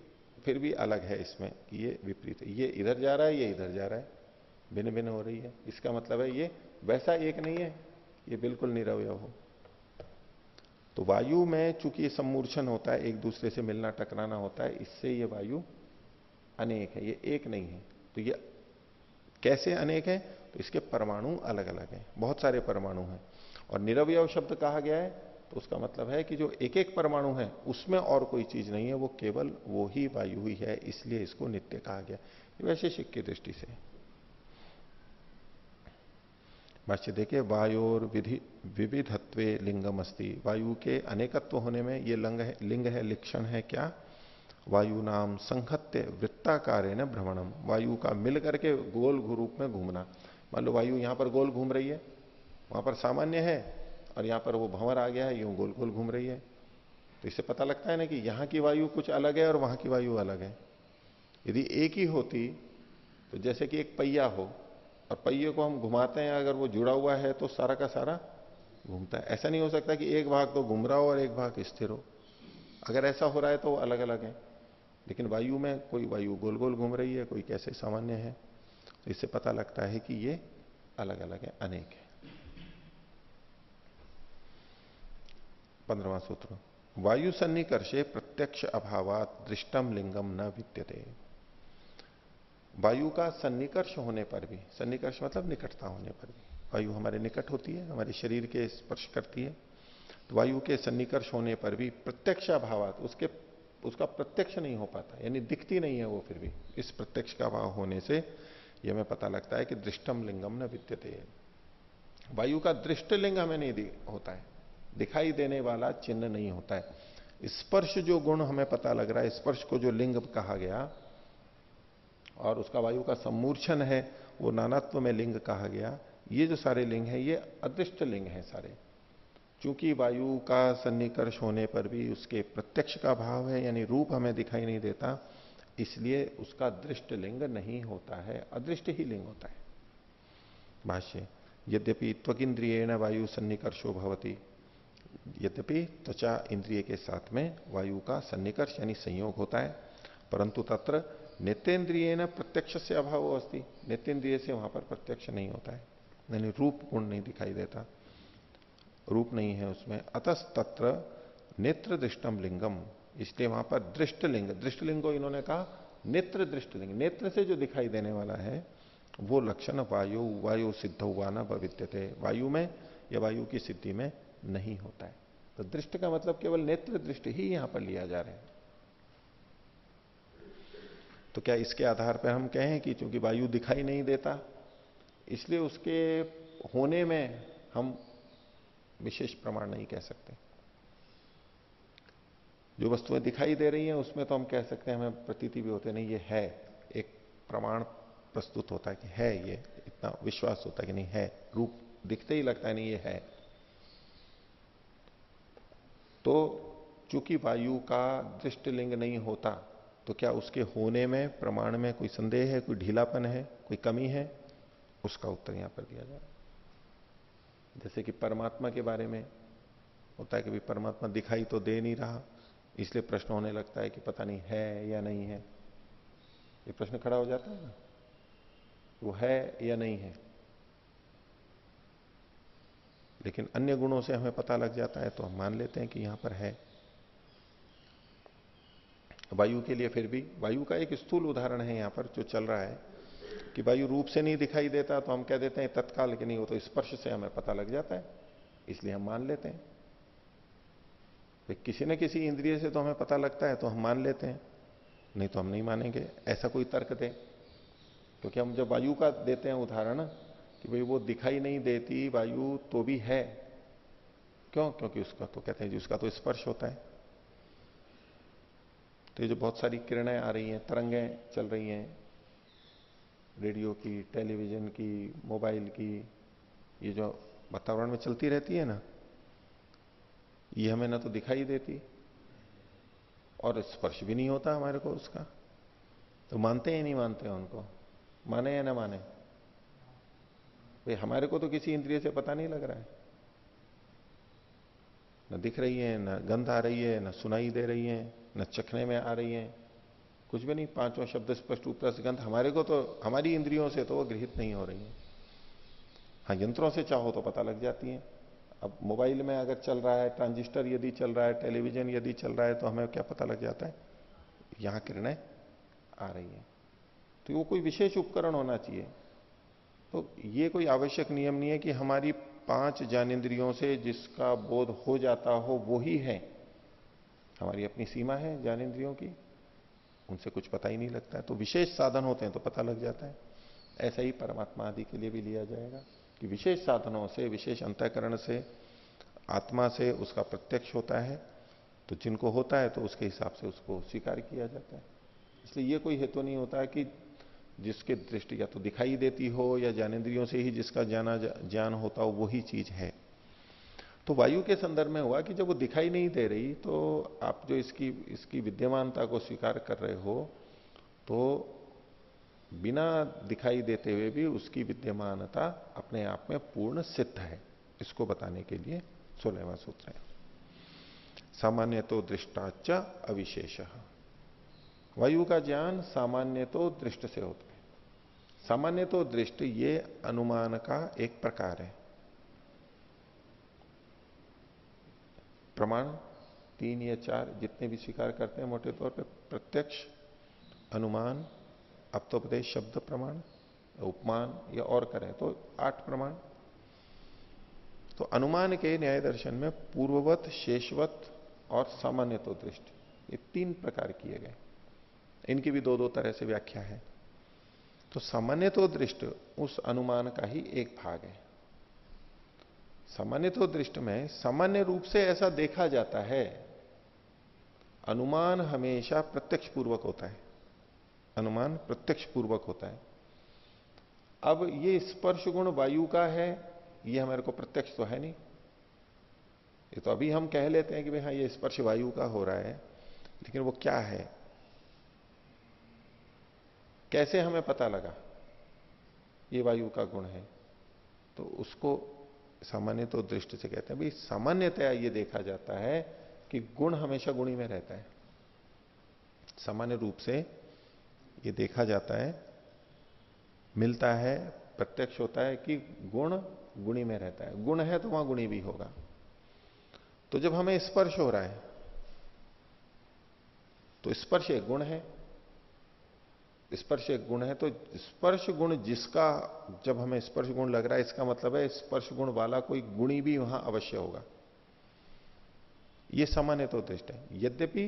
फिर भी अलग है इसमें, कि ये विपरीत ये इधर जा रहा है, ये इधर जा रहा है भिन्न भिन्न हो रही है। इसका मतलब है ये वैसा एक नहीं है, ये बिल्कुल निरवय हो। तो वायु में चूँकि सम्मूर्छन होता है, एक दूसरे से मिलना, टकराना होता है, इससे ये वायु अनेक है, ये एक नहीं है। तो ये कैसे अनेक है? तो इसके परमाणु अलग अलग हैं, बहुत सारे परमाणु हैं। और निरवय शब्द कहा गया है तो उसका मतलब है कि जो एक एक परमाणु है, उसमें और कोई चीज़ नहीं है, वो केवल वो ही वायु ही है, इसलिए इसको नित्य कहा गया वैशेषिक की दृष्टि से। भाष्य देखिए वायोर विधि विविधत्व लिंगम अस्ति वायु के अनेकत्व होने में ये लिंग है लिंग है, लिक्षण है क्या? वायु नाम संहत्य वृत्ताकार भ्रमणम। वायु का मिल करके गोल रूप में घूमना। मान लो वायु यहाँ पर गोल घूम रही है, वहाँ पर सामान्य है, और यहाँ पर वो भंवर आ गया है, यूँ गोल गोल घूम रही है। तो इससे पता लगता है ना कि यहाँ की वायु कुछ अलग है और वहाँ की वायु अलग है। यदि एक ही होती तो जैसे कि एक पहिया हो और पहिए को हम घुमाते हैं, अगर वो जुड़ा हुआ है तो सारा का सारा घूमता है। ऐसा नहीं हो सकता कि एक भाग तो घूम रहा हो और एक भाग स्थिर हो। अगर ऐसा हो रहा है तो अलग अलग है। लेकिन वायु में कोई वायु गोल गोल घूम रही है, कोई कैसे सामान्य है तो इससे पता लगता है कि ये अलग अलग है, अनेक है। पंद्रवा सूत्र। वायु सन्निकर्षे प्रत्यक्ष अभावात दृष्टम लिंगम न विद्यते। वायु का सन्निकर्ष होने पर भी, सन्निकर्ष मतलब निकटता होने पर भी। वायु हमारे निकट होती है, हमारे शरीर के स्पर्श करती है। तो वायु के सन्निकर्ष होने पर भी प्रत्यक्ष अभाव उसके, उसका प्रत्यक्ष नहीं हो पाता, यानी दिखती नहीं है वो फिर भी। इस प्रत्यक्ष का अभाव होने से यह हमें पता लगता है कि दृष्टम लिंगम न विद्यते। वायु का दृष्ट लिंग हमें नहीं होता है। दिखाई देने वाला चिन्ह नहीं होता है। स्पर्श जो गुण हमें पता लग रहा है, स्पर्श को जो लिंग कहा गया और उसका वायु का सम्मूर्छन है, वो नानात्व में लिंग कहा गया। ये जो सारे लिंग हैं, ये अदृष्ट लिंग हैं सारे। चूँकि वायु का सन्निकर्ष होने पर भी उसके प्रत्यक्ष का भाव है, यानी रूप हमें दिखाई नहीं देता, इसलिए उसका दृष्ट लिंग नहीं होता है, अदृष्ट ही लिंग होता है। भाष्य, यद्यपि त्वगिंद्रियण वायु सन्निकर्षो भवती। यद्यपि त्वचा इंद्रिय के साथ में वायु का सन्निकर्ष यानी संयोग होता है, परंतु तत्र नित्येन्द्रिय न प्रत्यक्ष से अभाव अस्थि नित्येन्द्रिय से वहाँ पर प्रत्यक्ष नहीं होता है। यानी रूप गुण नहीं दिखाई देता। रूप नहीं है उसमें। अतस तत्र नेत्र दृष्टम लिंगम। इसलिए वहाँ पर दृष्ट लिंग दृष्ट लिंग को इन्होंने कहा नेत्र दृष्ट लिंग नेत्र से जो दिखाई देने वाला है, वो लक्षण वायु वायु सिद्ध हुआ न भविद्य वायु में या वायु की सिद्धि में नहीं होता है। तो दृष्ट का मतलब केवल नेत्र दृष्टि ही यहाँ पर लिया जा रहा है। तो क्या इसके आधार पर हम कहें कि चूँकि वायु दिखाई नहीं देता, इसलिए उसके होने में हम विशेष प्रमाण नहीं कह सकते। जो वस्तुएँ दिखाई दे रही हैं, उसमें तो हम कह सकते हैं, हमें प्रतीति भी होते नहीं, ये है। एक प्रमाण प्रस्तुत होता है कि है, ये इतना विश्वास होता है कि नहीं, है। रूप दिखते ही लगता है, नहीं, ये है। तो चूँकि वायु का दृष्टिलिंग नहीं होता तो क्या उसके होने में, प्रमाण में कोई संदेह है, कोई ढीलापन है, कोई कमी है? उसका उत्तर यहाँ पर दिया जाए। जैसे कि परमात्मा के बारे में होता है कि भाई परमात्मा दिखाई तो दे नहीं रहा, इसलिए प्रश्न होने लगता है कि पता नहीं है या नहीं है। ये प्रश्न खड़ा हो जाता है ना? वो है या नहीं है? लेकिन अन्य गुणों से हमें पता लग जाता है तो हम मान लेते हैं कि यहाँ पर है। वायु के लिए फिर भी। वायु का एक स्थूल उदाहरण है यहाँ पर जो चल रहा है कि वायु रूप से नहीं दिखाई देता तो हम कह देते हैं तत्काल कि नहीं हो तो स्पर्श से हमें पता लग जाता है, इसलिए हम मान लेते हैं। तो किसी न किसी इंद्रिय से तो हमें पता लगता है तो हम मान लेते हैं, नहीं तो हम नहीं मानेंगे, ऐसा कोई तर्क दे। क्योंकि हम जब वायु का देते हैं उदाहरण कि भाई वो दिखाई नहीं देती, वायु तो भी है। क्यों? क्योंकि उसका तो कहते हैं जी उसका तो स्पर्श होता है। तो ये जो बहुत सारी किरणें आ रही हैं, तरंगें चल रही हैं, रेडियो की, टेलीविज़न की, मोबाइल की, ये जो वातावरण में चलती रहती है ना, ये हमें ना तो दिखाई देती और स्पर्श भी नहीं होता हमारे को उसका। तो मानते ही नहीं मानते उनको? माने या ना माने? भाई, हमारे को तो किसी इंद्रिय से पता नहीं लग रहा है। न दिख रही है, न गंध आ रही है, न सुनाई दे रही है। न चखने में आ रही है। कुछ भी नहीं, पाँचों शब्द स्पष्ट ऊपर गंध। हमारे को तो हमारी इंद्रियों से तो वो गृहित नहीं हो रही है। हाँ यंत्रों से चाहो तो पता लग जाती है। अब मोबाइल में अगर चल रहा है, ट्रांजिस्टर यदि चल रहा है, टेलीविज़न यदि चल रहा है तो हमें क्या पता लग जाता है? यहाँ किरणें आ रही है। तो वो कोई विशेष उपकरण होना चाहिए। तो ये कोई आवश्यक नियम नहीं है कि हमारी पाँच ज्ञानेन्द्रियों से जिसका बोध हो जाता हो, वो ही है। हमारी अपनी सीमा है ज्ञानेन्द्रियों की, उनसे कुछ पता ही नहीं लगता है। तो विशेष साधन होते हैं तो पता लग जाता है। ऐसा ही परमात्मा आदि के लिए भी लिया जाएगा कि विशेष साधनों से, विशेष अंतकरण से, आत्मा से उसका प्रत्यक्ष होता है। तो जिनको होता है तो उसके हिसाब से उसको स्वीकार किया जाता है। इसलिए ये कोई हेतु नहीं होता है कि जिसके दृष्टि या तो दिखाई देती हो या ज्ञानेन्द्रियों से ही जिसका जाना ज्ञान होता हो, वही चीज़ है। तो वायु के संदर्भ में हुआ कि जब वो दिखाई नहीं दे रही तो आप जो इसकी इसकी विद्यमानता को स्वीकार कर रहे हो तो बिना दिखाई देते हुए भी उसकी विद्यमानता अपने आप में पूर्ण सिद्ध है। इसको बताने के लिए सोलहवा सूत्र है। सामान्य तो दृष्टाच अविशेष। वायु का ज्ञान सामान्य तो दृष्ट से होता है। सामान्य तो दृष्ट ये अनुमान का एक प्रकार है। प्रमाण, तीन या चार, जितने भी स्वीकार करते हैं मोटे तौर पे प्रत्यक्ष अनुमान अब अप्तोपदेश शब्द प्रमाण, उपमान या और करें तो आठ प्रमाण। तो अनुमान के न्याय दर्शन में पूर्ववत, शेषवत और सामान्य तो दृष्टि, ये तीन प्रकार किए गए। इनकी भी दो दो तरह से व्याख्या है। तो सामान्य तो दृष्ट उस अनुमान का ही एक भाग है। सामान्य तो दृष्ट में सामान्य रूप से ऐसा देखा जाता है। अनुमान हमेशा प्रत्यक्ष पूर्वक होता है। अनुमान प्रत्यक्ष पूर्वक होता है। अब ये स्पर्श गुण वायु का है, ये हमारे को प्रत्यक्ष तो है नहीं। ये तो अभी हम कह लेते हैं कि भाई हाँ ये स्पर्श वायु का हो रहा है, लेकिन वो क्या है? कैसे हमें पता लगा? ये वायु का गुण है तो उसको सामान्य तो दृष्टि से कहते हैं, भाई सामान्यतया ये देखा जाता है कि गुण हमेशा गुणी में रहता है। सामान्य रूप से ये देखा जाता है, मिलता है, प्रत्यक्ष होता है कि गुण गुणी में रहता है। गुण है तो वहाँ गुणी भी होगा। तो जब हमें स्पर्श हो रहा है तो स्पर्श एक गुण है स्पर्श एक गुण है तो स्पर्श गुण जिसका, जब हमें स्पर्श गुण लग रहा है, इसका मतलब है स्पर्श गुण वाला कोई गुणी भी वहाँ अवश्य होगा। यह सामान्य तो दृष्ट है। यद्यपि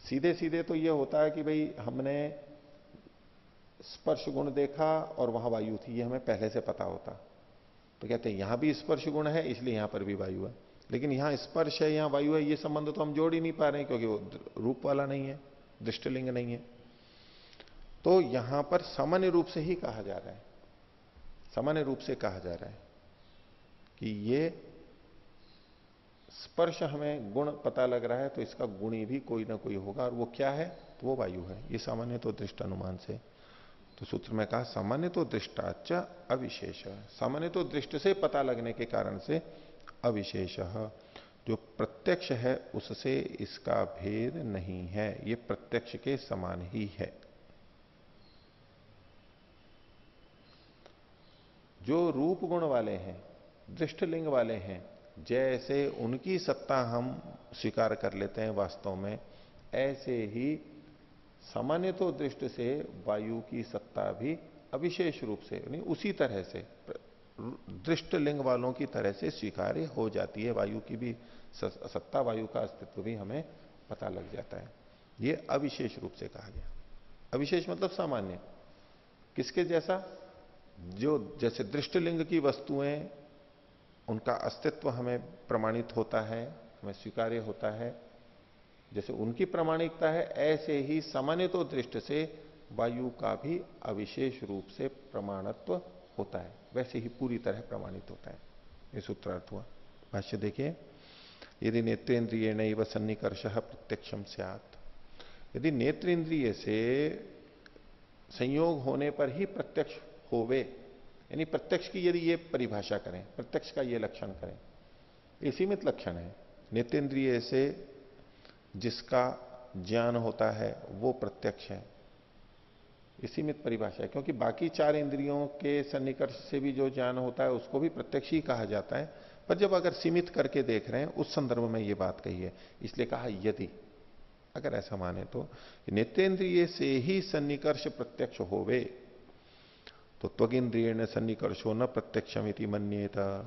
सीधे सीधे तो यह होता है कि भाई हमने स्पर्श गुण देखा और वहाँ वायु थी, ये हमें पहले से पता होता। तो कहते हैं, यहाँ भी स्पर्श गुण है, इसलिए यहाँ पर भी वायु है। लेकिन यहाँ स्पर्श है, यहाँ वायु है, ये संबंध तो हम जोड़ ही नहीं पा रहे क्योंकि वो रूप वाला नहीं है, दृष्टलिंग नहीं है। तो यहाँ पर सामान्य रूप से ही कहा जा रहा है। सामान्य रूप से कहा जा रहा है कि ये स्पर्श हमें गुण पता लग रहा है तो इसका गुणी भी कोई ना कोई होगा। और वो क्या है? तो वो वायु है। ये सामान्य तो दृष्ट अनुमान से। तो सूत्र में कहा, सामान्य तो दृष्टाच अविशेष। सामान्य तो दृष्ट से पता लगने के कारण से अविशेष। जो प्रत्यक्ष है, उससे इसका भेद नहीं है। ये प्रत्यक्ष के समान ही है। जो रूप गुण वाले हैं, दृष्टलिंग वाले हैं, जैसे उनकी सत्ता हम स्वीकार कर लेते हैं वास्तव में, ऐसे ही सामान्य तो दृष्ट से वायु की सत्ता भी अविशेष रूप से, यानी उसी तरह से दृष्ट लिंग वालों की तरह से स्वीकार्य हो जाती है। वायु की भी सत्ता, वायु का अस्तित्व भी हमें पता लग जाता है। ये अविशेष रूप से कहा गया। अविशेष मतलब सामान्य। किसके जैसा? जो जैसे दृष्टलिंग की वस्तुएँ, उनका अस्तित्व हमें प्रमाणित होता है, हमें स्वीकार्य होता है। जैसे उनकी प्रमाणिकता है, ऐसे ही सामान्य तो दृष्ट से वायु का भी अविशेष रूप से प्रमाणत्व होता है। वैसे ही पूरी तरह प्रमाणित होता है। ये सूत्रार्थ हुआ। भाष्य देखिए, यदि नेत्रेंद्रिय नहीं व सन्निकर्ष प्रत्यक्षम सियात, यदि नेत्रेंद्रिय से संयोग होने पर ही प्रत्यक्ष होवे। यानी प्रत्यक्ष की यदि ये परिभाषा करें, प्रत्यक्ष का ये लक्षण करें, ये सीमित लक्षण है। नेतेंद्रिय से जिसका ज्ञान होता है, वो प्रत्यक्ष है। सीमित परिभाषा है, क्योंकि बाकी चार इंद्रियों के सन्निकर्ष से भी जो ज्ञान होता है, उसको भी प्रत्यक्ष ही कहा जाता है। पर जब अगर सीमित करके देख रहे हैं, उस संदर्भ में ये बात कही है। इसलिए कहा, यदि, अगर ऐसा माने तो नित्येंद्रिय से ही सन्निकर्ष प्रत्यक्ष होवे। तो त्वग इंद्रिय ने सन्निकर्षो न प्रत्यक्षम इति मन्यता।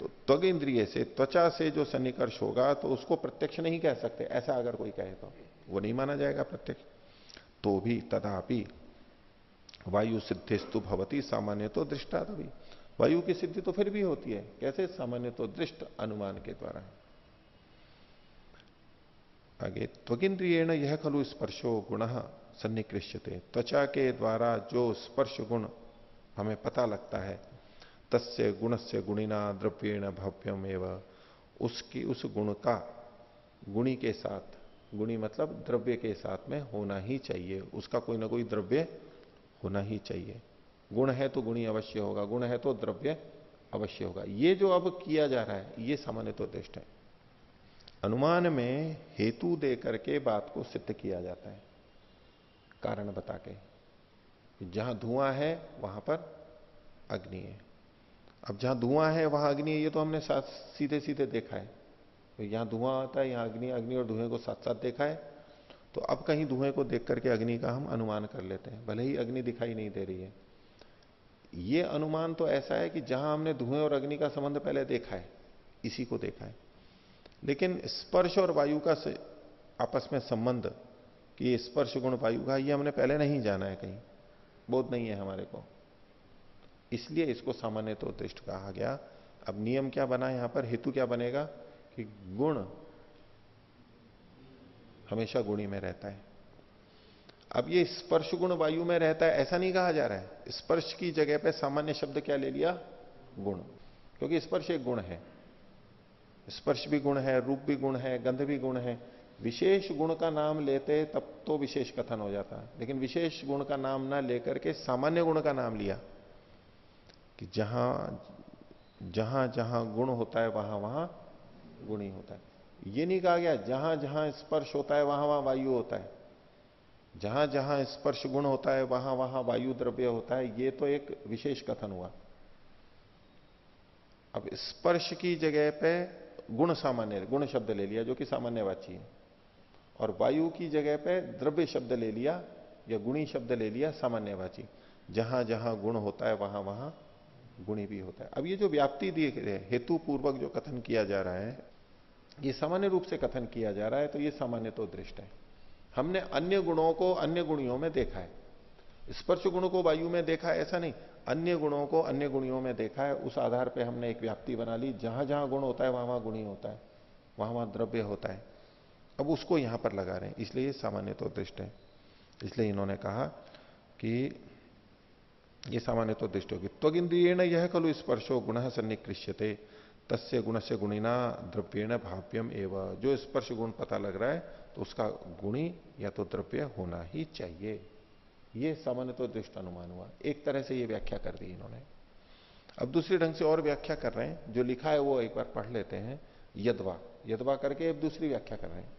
तो त्वग इंद्रिय से, त्वचा से जो सन्निकर्ष होगा तो उसको प्रत्यक्ष नहीं कह सकते, ऐसा अगर कोई कहे तो। वो नहीं माना जाएगा प्रत्यक्ष। तो भी तथापि वायु सिद्धिस्तु भवती, सामान्य तो दृष्टा तभी। वायु की सिद्धि तो फिर भी होती है। कैसे? सामान्य तो दृष्ट अनुमान के द्वारा। आगे त्वगिंद्रियण यह खलु स्पर्शो गुण सन्निकृष्यते। त्वचा के द्वारा जो स्पर्श गुण हमें पता लगता है। तस्य से गुणिना द्रव्येण भव्यम एवं। उसकी, उस गुण का, गुणी के साथ, गुणी मतलब द्रव्य के साथ में होना ही चाहिए। उसका कोई ना कोई द्रव्य होना ही चाहिए। गुण है तो गुणी अवश्य होगा, गुण है तो द्रव्य अवश्य होगा। ये जो अब किया जा रहा है, ये सामान्य तो दृष्ट है। अनुमान में हेतु दे करके बात को सिद्ध किया जाता है। कारण बता के। जहाँ धुआँ है, वहाँ पर अग्नि है। अब जहाँ धुआँ है, वहाँ अग्नि है, ये तो हमने साथ सीधे सीधे देखा है। तो यहाँ धुआँ आता है, यहाँ अग्नि अग्नि और धुएँ को साथ साथ देखा है। तो अब कहीं धुएँ को देख करके अग्नि का हम अनुमान कर लेते हैं। भले ही अग्नि दिखाई नहीं दे रही है। ये अनुमान तो ऐसा है कि जहाँ हमने धुएँ और अग्नि का संबंध पहले देखा है, इसी को देखा है। लेकिन स्पर्श और वायु का आपस में संबंध, कि स्पर्श गुण वायु का, ये हमने पहले नहीं जाना है कहीं। बोध नहीं है हमारे को। इसलिए इसको सामान्य तो दृष्ट कहा गया। अब नियम क्या बना यहाँ पर? हेतु क्या बनेगा? कि गुण हमेशा गुणी में रहता है। अब ये स्पर्श गुण वायु में रहता है, ऐसा नहीं कहा जा रहा है। स्पर्श की जगह पे सामान्य शब्द क्या ले लिया? गुण। क्योंकि स्पर्श एक गुण है। स्पर्श भी गुण है, रूप भी गुण है, गंध भी गुण है। विशेष गुण का नाम लेते तब तो विशेष कथन हो जाता लेकिन विशेष गुण का नाम ना लेकर के सामान्य गुण का नाम लिया। कि जहाँ जहाँ जहाँ गुण होता है, वहाँ वहाँ गुणी होता है। ये नहीं कहा गया, जहाँ जहाँ स्पर्श होता है, वहाँ वहाँ वायु होता है। जहाँ जहाँ स्पर्श गुण होता है, वहाँ वहाँ वायु द्रव्य होता है, ये तो एक विशेष कथन हुआ। अब स्पर्श की जगह पे गुण सामान्य, गुण शब्द ले लिया, जो कि सामान्यवाची है। और वायु की जगह पे द्रव्य शब्द ले लिया या गुणी शब्द ले लिया सामान्यवाची। जहाँ जहाँ गुण होता है, वहाँ वहाँ गुणी भी होता है। अब ये जो व्याप्ति दिए गए हेतु पूर्वक जो कथन किया जा रहा है, ये सामान्य रूप से कथन किया जा रहा है तो ये सामान्य तो दृष्ट है। हमने अन्य गुणों को अन्य गुणियों में देखा है। स्पर्श गुण को वायु में देखा है, ऐसा नहीं। अन्य गुणों को अन्य गुणियों में देखा है। उस आधार पर हमने एक व्याप्ति बना ली। जहाँ जहाँ गुण होता है, वहाँ वहाँ गुणी होता है। वहाँ वहाँ द्रव्य होता है। अब उसको यहाँ पर लगा रहे हैं। इसलिए सामान्य तो दृष्ट है। इसलिए इन्होंने कहा कि ये सामान्य तो दृष्टि होगी। त्वगिंद्रियण यह कलु स्पर्शो गुण सन्निकृष्यते, तस्य गुण से गुणिना द्रव्येण भाव्यम एवं। जो स्पर्श गुण पता लग रहा है तो उसका गुणी या तो द्रव्य होना ही चाहिए। ये सामान्य तो दृष्ट अनुमान हुआ। एक तरह से ये व्याख्या कर दी इन्होंने। अब दूसरे ढंग से और व्याख्या कर रहे हैं। जो लिखा है वो एक बार पढ़ लेते हैं। यदवा। यदवा करके अब दूसरी व्याख्या कर रहे हैं।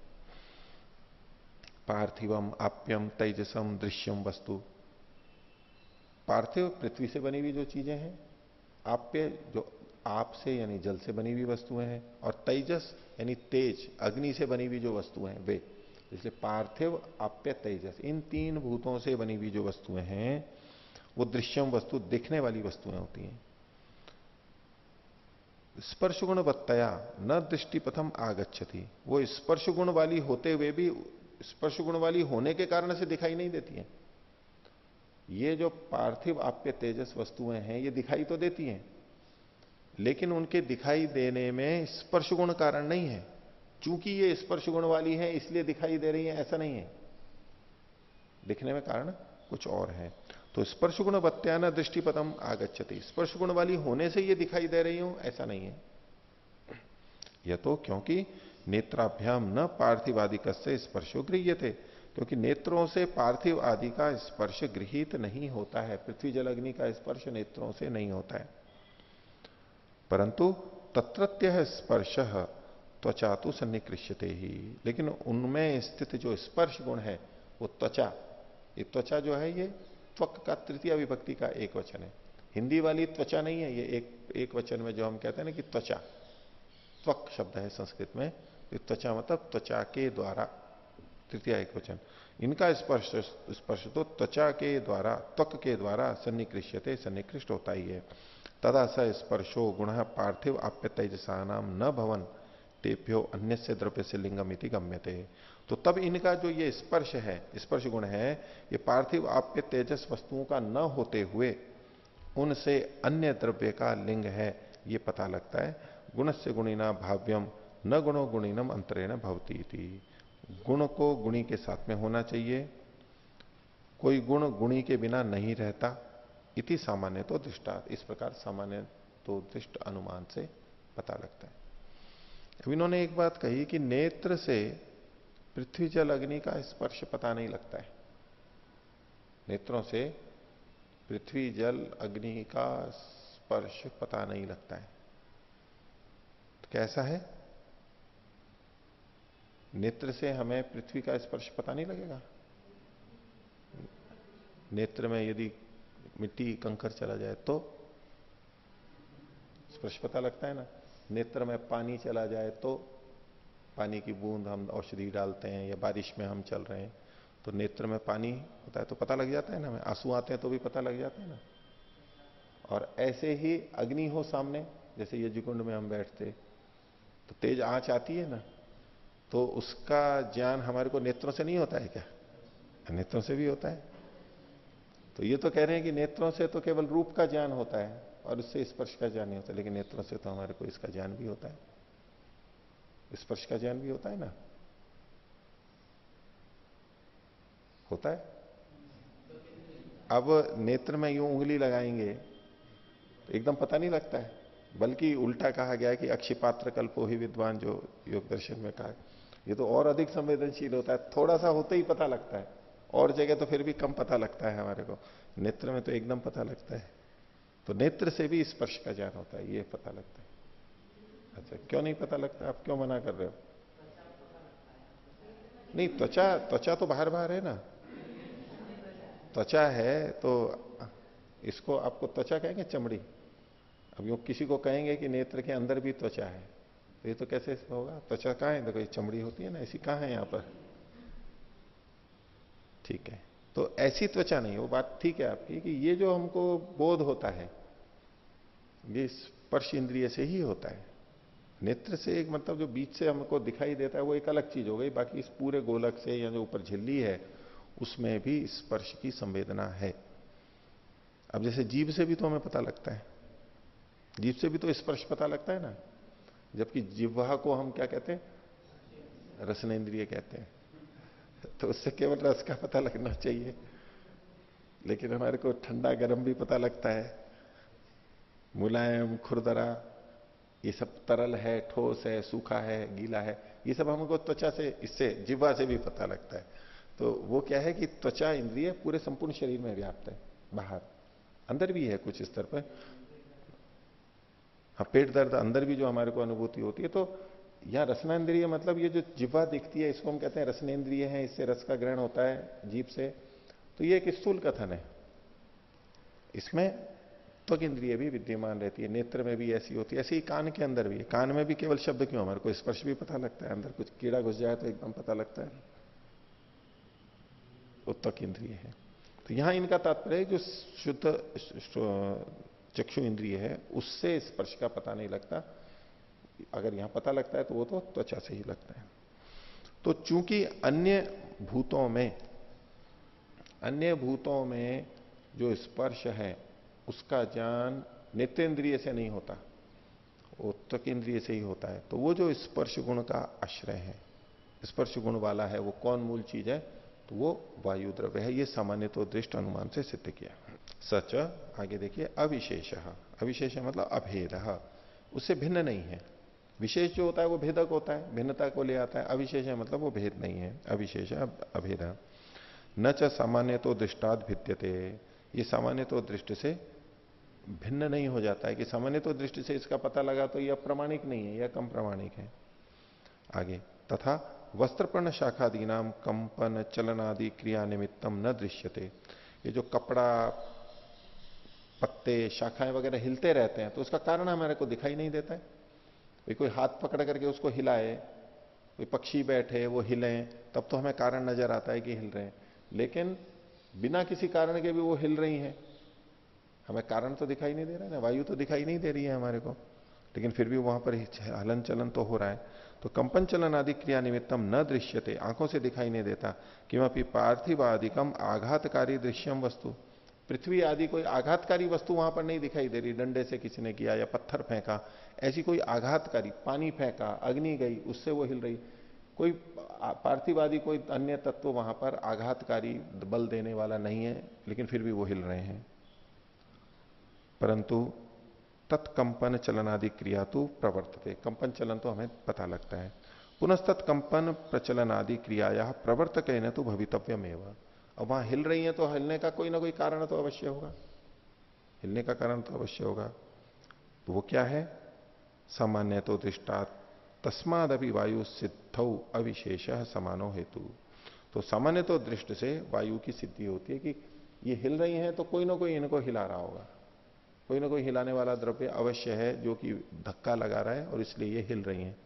पार्थिवम आप्यम तेजसम दृश्यम वस्तु। पार्थिव पृथ्वी से बनी हुई जो चीज़ें हैं आप्य जो, आप से यानी जल से बनी हुई वस्तुएँ हैं, और तेजस यानी तेज, अग्नि से बनी हुई जो वस्तुएँ हैं, वे। इसलिए पार्थिव आप्य तेजस, इन तीन भूतों से बनी हुई जो वस्तुएँ हैं, वो दृश्यम वस्तु, दिखने वाली वस्तुएँ होती हैं। स्पर्श गुण बत्तया न दृष्टि प्रथम आगच्छती। वो स्पर्श गुण वाली होते हुए भी स्पर्श गुण वाली होने के कारण से दिखाई नहीं देती है। ये जो पार्थिव आप्य तेजस वस्तुएँ हैं, ये दिखाई तो देती हैं, लेकिन उनके दिखाई देने में स्पर्श गुण कारण नहीं है। चूँकि ये स्पर्श गुण वाली है, इसलिए दिखाई दे रही है, ऐसा नहीं है। दिखने में कारण कुछ और है। तो स्पर्श गुण बत्याना दृष्टिपतम आगच्छती। स्पर्श गुण वाली होने से ये दिखाई दे रही हूँ, ऐसा नहीं है। यह तो क्योंकि नेत्राभ्याम न पार्थिवादिक से स्पर्शो गृह्य थे क्योंकि नेत्रों से पार्थिव आदि का स्पर्श गृहित नहीं होता है पृथ्वी जल अग्नि का स्पर्श नेत्रों से नहीं होता है। परंतु तत्रत्य स्पर्श त्वचा तो सन्निकृष्यते ही, लेकिन उनमें स्थित जो स्पर्श गुण है, वो त्वचा, ये त्वचा जो है, ये त्वक का तृतीय विभक्ति का एक वचन है। हिंदी वाली त्वचा नहीं है, ये एक एक वचन में जो हम कहते हैं ना कि त्वचा, त्वक शब्द है संस्कृत में त्वचा मतलब त्वचा के द्वारा, तृतीय एक वचन। इनका स्पर्श स्पर्श तो त्वचा के द्वारा, त्वक के द्वारा सन्निकृष्यते, सन्निकृष्ट होता ही है। तदा स स्पर्शो गुण पार्थिव आप्य तेजसा नाम न भवन, तेभ्यो अन्य से द्रव्य से लिंगम इति गम्यते। तो तब इनका जो ये स्पर्श है, स्पर्श गुण है, ये पार्थिव आप्य तेजस वस्तुओं का न होते हुए, उनसे अन्य द्रव्य का लिंग है, ये पता लगता है। गुण से गुणिना भाव्यम न गुणो गुणिनम अंतरेण भवती गुण को गुणी के साथ में होना चाहिए। कोई गुण गुणी के बिना नहीं रहता, इति सामान्य तो दृष्टा इस प्रकार सामान्य तो दृष्ट अनुमान से पता लगता है। अब इन्होंने एक बात कही कि नेत्र से पृथ्वी जल अग्नि का स्पर्श पता नहीं लगता है। नेत्रों से पृथ्वी जल अग्नि का स्पर्श पता नहीं लगता है। तो कैसा है? नेत्र से हमें पृथ्वी का स्पर्श पता नहीं लगेगा। नेत्र में यदि मिट्टी कंकर चला जाए तो स्पर्श पता लगता है ना? नेत्र में पानी चला जाए तो पानी की बूंद हम औषधि डालते हैं या बारिश में हम चल रहे हैं तो नेत्र में पानी होता है तो पता लग जाता है ना? हमें आँसू आते हैं तो भी पता लग जाता है ना? और ऐसे ही अग्नि हो सामने, जैसे ये जिकुंड में हम बैठते तो तेज आँच आती है ना? तो उसका ज्ञान हमारे को नेत्रों से नहीं होता है क्या? नेत्रों से भी होता है। तो ये तो कह रहे हैं कि नेत्रों से तो केवल रूप का ज्ञान होता है और उससे स्पर्श का ज्ञान नहीं होता, लेकिन नेत्रों से तो हमारे को इसका ज्ञान भी होता है। स्पर्श का ज्ञान भी होता है ना? होता है। अब नेत्र में यूँ उंगली लगाएँगे तो एकदम पता नहीं लगता है, बल्कि उल्टा कहा गया कि अक्षिपात्र कल्पो ही विद्वान जो योग दर्शन में कहा ये तो और अधिक संवेदनशील होता है, थोड़ा सा होते ही पता लगता है। और जगह तो फिर भी कम पता लगता है हमारे को। नेत्र में तो एकदम पता लगता है। तो नेत्र से भी स्पर्श का ज्ञान होता है, ये पता लगता है। अच्छा क्यों नहीं पता लगता? आप क्यों मना कर रहे हो? नहीं, त्वचा त्वचा तो बाहर बाहर है ना। त्वचा है तो इसको आपको त्वचा कहेंगे? चमड़ी। अब यो किसी को कहेंगे कि नेत्र के अंदर भी त्वचा है। तो ये तो कैसे होगा? त्वचा कहाँ है? देखो, ये चमड़ी होती है ना ऐसी कहाँ है यहाँ पर? ठीक है। तो ऐसी त्वचा नहीं, वो बात ठीक है आपकी कि ये जो हमको बोध होता है, ये स्पर्श इंद्रिय से ही होता है। नेत्र से एक मतलब जो बीच से हमको दिखाई देता है, वो एक अलग चीज़ हो गई, बाकी इस पूरे गोलक से या जो ऊपर झिल्ली है, उसमें भी स्पर्श की संवेदना है। अब जैसे जीव से भी तो हमें पता लगता है। जीव से भी तो स्पर्श पता लगता है ना? जबकि जिह्वा को हम क्या कहते हैं? रसनेन्द्रिय कहते हैं। तो उससे केवल रस का पता लगना चाहिए। लेकिन हमारे को ठंडा गर्म भी पता लगता है। मुलायम, खुरदरा, ये सब तरल है, ठोस है, सूखा है, गीला है, ये सब हमको त्वचा से, इससे जिवा से भी पता लगता है। तो वो क्या है कि त्वचा, इंद्रिय पूरे संपूर्ण शरीर में व्याप्त है, बाहर। अंदर भी है कुछ स्तर पर। हाँ पेट दर्द अंदर भी जो हमारे को अनुभूति होती है तो यहाँ रसनेन्द्रिय मतलब ये जो जिवा दिखती है, इसको हम कहते हैं रसनेन्द्रिय है, इससे रस का ग्रहण होता है जीप से। तो ये एक स्थूल कथन है। इसमें त्वक इंद्रिय भी विद्यमान रहती है, नेत्र में भी ऐसी होती है, ऐसे ही कान के अंदर भी है। कान में भी केवल शब्द क्यों? हमारे को स्पर्श भी पता लगता है, अंदर कुछ कीड़ा घुस जाए तो एकदम पता लगता है। वो त्वक इंद्रिय है। तो यहाँ इनका तात्पर्य जो शुद्ध चक्षु इंद्रिय है, उससे स्पर्श का पता नहीं लगता। अगर यहाँ पता लगता है तो वो तो त्वचा से ही लगता है। तो चूँकि अन्य भूतों में, अन्य भूतों में जो स्पर्श है, उसका ज्ञान नेत्रेंद्रिय से नहीं होता, वो त्वक इंद्रिय से ही होता है। तो वो जो स्पर्श गुण का आश्रय है, स्पर्श गुण वाला है, वो कौन मूल चीज़ है? तो वो वायु द्रव्य है। ये सामान्य तो दृष्ट अनुमान से सिद्ध किया। सच, आगे देखिए, अविशेष। अविशेष मतलब अभेद। उससे भिन्न नहीं है। विशेष जो होता है, वो भेदक होता है, भिन्नता को ले आता है। अविशेष मतलब वो भेद नहीं है। अविशेष अभेद न च सामान्य तो दृष्टाद भिद्यते। ये सामान्य तो दृष्टि से भिन्न नहीं हो जाता है कि सामान्य तो दृष्टि से इसका पता लगा तो यह प्रमाणिक नहीं है, यह कम प्रमाणिक है। आगे, तथा वस्त्रपर्ण शाखादि नाम कंपन चलन आदि क्रिया निमित्तम न दृश्यते। ये जो कपड़ा पत्ते, शाखाएँ वगैरह हिलते रहते हैं तो उसका कारण हमारे को दिखाई नहीं देता है। भाई कोई हाथ पकड़ करके उसको हिलाए, कोई पक्षी बैठे, वो हिले, तब तो हमें कारण नज़र आता है कि हिल रहे हैं। लेकिन बिना किसी कारण के भी वो हिल रही हैं। हमें कारण तो दिखाई नहीं दे रहा है, ना वायु तो दिखाई नहीं दे रही है हमारे को। लेकिन फिर भी वहाँ पर हलन चलन तो हो रहा है। तो कंपन चलन आदि क्रिया निमित्तम न दृश्यते, आँखों से दिखाई नहीं देता। क्योंकि पार्थिव आदिकम आघातकारी दृश्यम वस्तु। पृथ्वी आदि कोई आघातकारी वस्तु वहाँ पर नहीं दिखाई दे रही, डंडे से किसी ने किया या पत्थर फेंका, ऐसी कोई आघातकारी, पानी फेंका, अग्नि गई, उससे वो हिल रही। कोई पार्थिवादी कोई अन्य तत्व वहाँ पर आघातकारी बल देने वाला नहीं है, लेकिन फिर भी वो हिल रहे हैं। परंतु तत्कंपन चलनादि क्रिया तो प्रवर्तते। कंपन चलन तो हमें पता लगता है। पुनस्तत् कंपन प्रचलन आदि क्रिया प्रवर्तक न तो भवितव्यम अब वहाँ हिल रही है तो हिलने का कोई ना कोई कारण तो अवश्य होगा। हिलने का कारण तो अवश्य होगा। तो वो क्या है? सामान्य तो दृष्टा तस्माद अभी वायु सिद्ध अविशेष समानो हेतु। तो सामान्य तो दृष्ट से वायु की सिद्धि होती है कि ये हिल रही हैं तो कोई ना कोई इनको हिला रहा होगा। कोई ना कोई हिलाने वाला द्रव्य अवश्य है जो कि धक्का लगा रहा है और इसलिए ये हिल रही हैं।